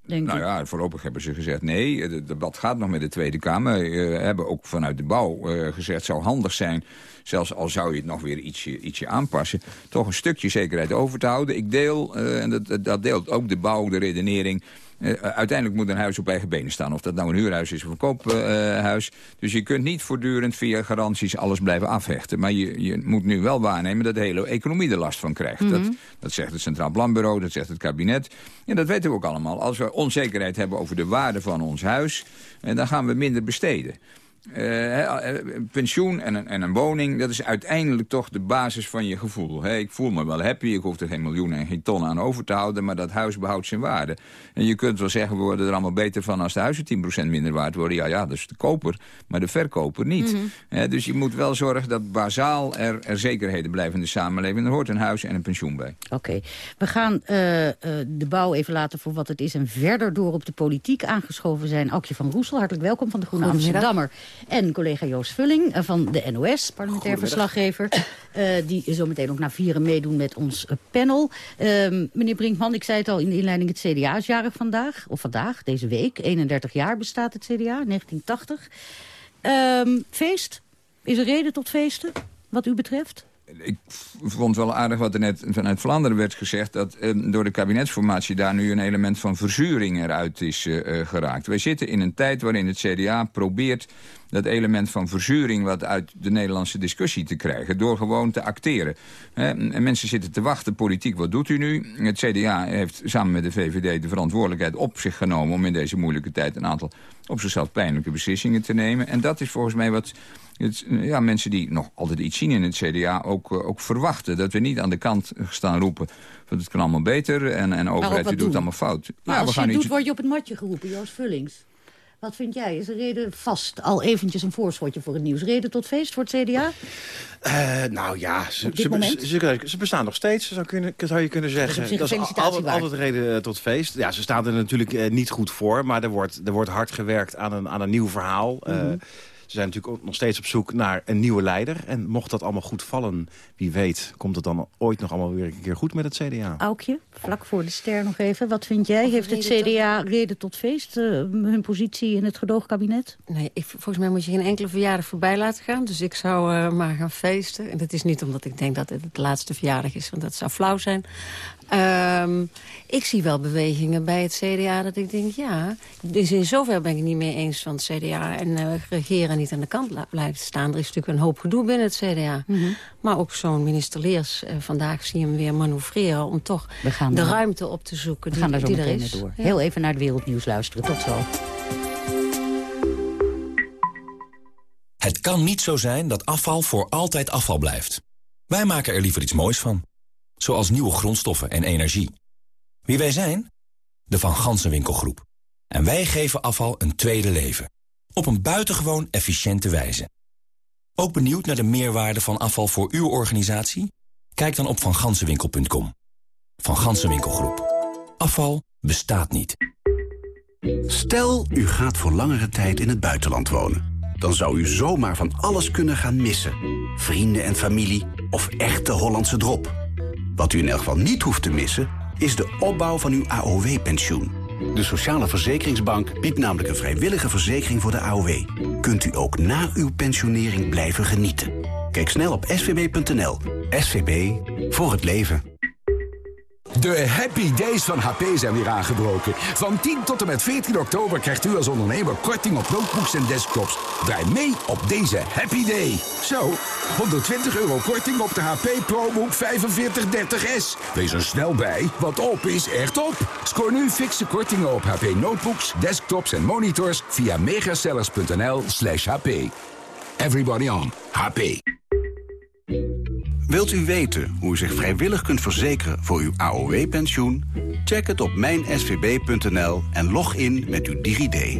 Denk nou ja, voorlopig hebben ze gezegd nee. Het debat gaat nog met de Tweede Kamer. We hebben ook vanuit de bouw uh, gezegd... het zou handig zijn, zelfs al zou je het nog weer ietsje, ietsje aanpassen... toch een stukje zekerheid over te houden. Ik deel, uh, en dat, dat deelt ook de bouw, de redenering... Uh, uiteindelijk moet een huis op eigen benen staan. Of dat nou een huurhuis is of een koophuis. Dus je kunt niet voortdurend via garanties alles blijven afhechten. Maar je, je moet nu wel waarnemen dat de hele economie er last van krijgt. Mm -hmm. dat, dat zegt het Centraal Planbureau, dat zegt het kabinet. En dat weten we ook allemaal. Als we onzekerheid hebben over de waarde van ons huis... Uh, dan gaan we minder besteden. Uh, pensioen en een, en een, woning, dat is uiteindelijk toch de basis van je gevoel. He, ik voel me wel happy, ik hoef er geen miljoenen en geen tonnen aan over te houden... maar dat huis behoudt zijn waarde. En je kunt wel zeggen, we worden er allemaal beter van als de huizen 10% minder waard worden. Ja, ja, dat is de koper, maar de verkoper niet. Mm -hmm. dus je moet wel zorgen dat bazaal er, er, zekerheden blijven in de samenleving. Er hoort een huis en een pensioen bij. Oké, okay. we gaan uh, de bouw even laten voor wat het is... en verder door op de politiek aangeschoven zijn. Akje van Roesel, hartelijk welkom van de Groene Amsterdammer. En collega Joost Vulling van de NOS, parlementair verslaggever. Uh, die zometeen ook naar vieren meedoen met ons panel. Uh, meneer Brinkman, ik zei het al in de inleiding, het CDA is jarig vandaag. Of vandaag, deze week. 31 jaar bestaat het CDA, 1980. Um, feest? Is er reden tot feesten, wat u betreft? ik vond wel aardig wat er net vanuit Vlaanderen werd gezegd... dat eh, door de kabinetsformatie daar nu een element van verzuring eruit is uh, geraakt. Wij zitten in een tijd waarin het CDA probeert dat element van verzuring... wat uit de Nederlandse discussie te krijgen, door gewoon te acteren. en mensen zitten te wachten, politiek, wat doet u nu? Het CDA heeft samen met de VVD de verantwoordelijkheid op zich genomen... om in deze moeilijke tijd een aantal op zichzelf pijnlijke beslissingen te nemen. En dat is volgens mij wat het, ja, mensen die nog altijd iets zien in het CDA ook, uh, ook verwachten. Dat we niet aan de kant staan roepen van het kan allemaal beter en, en overheid die doet het allemaal fout. Maar ja, als we gaan je het doet, word je op het matje geroepen, Joost Vullings. Wat vind jij? Is er reden vast al eventjes een voorschotje voor het nieuws? Reden tot feest voor het CDA? Uh, nou ja, ze, ze, ze, ze, bestaan nog steeds, zou, kunnen, zou je kunnen zeggen. Dat is, dat is altijd, altijd, reden tot feest. Ja, ze staan er natuurlijk uh, niet goed voor, maar er wordt, er wordt hard gewerkt aan een, aan een nieuw verhaal. Mm -hmm. uh, Ze zijn natuurlijk nog steeds op zoek naar een nieuwe leider. En mocht dat allemaal goed vallen, wie weet... komt het dan ooit nog allemaal weer een keer goed met het CDA. Aukje, vlak voor de ster nog even. Wat vind jij? Heeft het CDA reden tot feest, uh, hun positie in het gedoogkabinet? Nee, ik, volgens mij moet je geen enkele verjaardag voorbij laten gaan. Dus ik zou uh, maar gaan feesten. En dat is niet omdat ik denk dat het de laatste verjaardag is, want dat zou flauw zijn. Um, ik zie wel bewegingen bij het CDA dat ik denk, ja... Dus in zover ben ik het niet mee eens van het CDA en uh, regeren niet aan de kant blijven staan. Er is natuurlijk een hoop gedoe binnen het CDA. Mm -hmm. Maar ook zo'n minister Leers, uh, vandaag zie je hem weer manoeuvreren... om toch de er, ruimte op te zoeken we die, gaan die er is. Door. Ja. Heel even naar het wereldnieuws luisteren. Tot zo. Het kan niet zo zijn dat afval voor altijd afval blijft. Wij maken er liever iets moois van. Zoals nieuwe grondstoffen en energie. Wie wij zijn? De Van Gansenwinkelgroep. En wij geven afval een tweede leven. Op een buitengewoon efficiënte wijze. Ook benieuwd naar de meerwaarde van afval voor uw organisatie? Kijk dan op vangansenwinkel.com. Van Gansenwinkelgroep. Afval bestaat niet. Stel, u gaat voor langere tijd in het buitenland wonen. Dan zou u zomaar van alles kunnen gaan missen. Vrienden en familie of echte Hollandse drop. Wat u in elk geval niet hoeft te missen, is de opbouw van uw AOW-pensioen. De Sociale Verzekeringsbank biedt namelijk een vrijwillige verzekering voor de AOW. Kunt u ook na uw pensionering blijven genieten. Kijk snel op svb.nl. SVB, voor het leven. De happy days van HP zijn weer aangebroken. Van 10 tot en met 14 oktober krijgt u als ondernemer korting op notebooks en desktops. Draai mee op deze happy day. Zo, 120 euro korting op de HP ProBook 4530S. Wees er snel bij, want op is echt op. Scoor nu fixe kortingen op HP notebooks, desktops en monitors via megasellers.nl slash HP. Everybody on HP. Wilt u weten hoe u zich vrijwillig kunt verzekeren voor uw AOW-pensioen? Check het op mijnsvb.nl en log in met uw DigiD.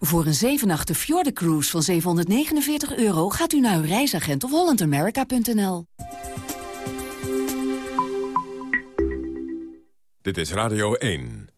Voor een 7 Fjorden Cruise van 749 euro gaat u naar uw reisagent of hollandamerica.nl. Dit is Radio 1.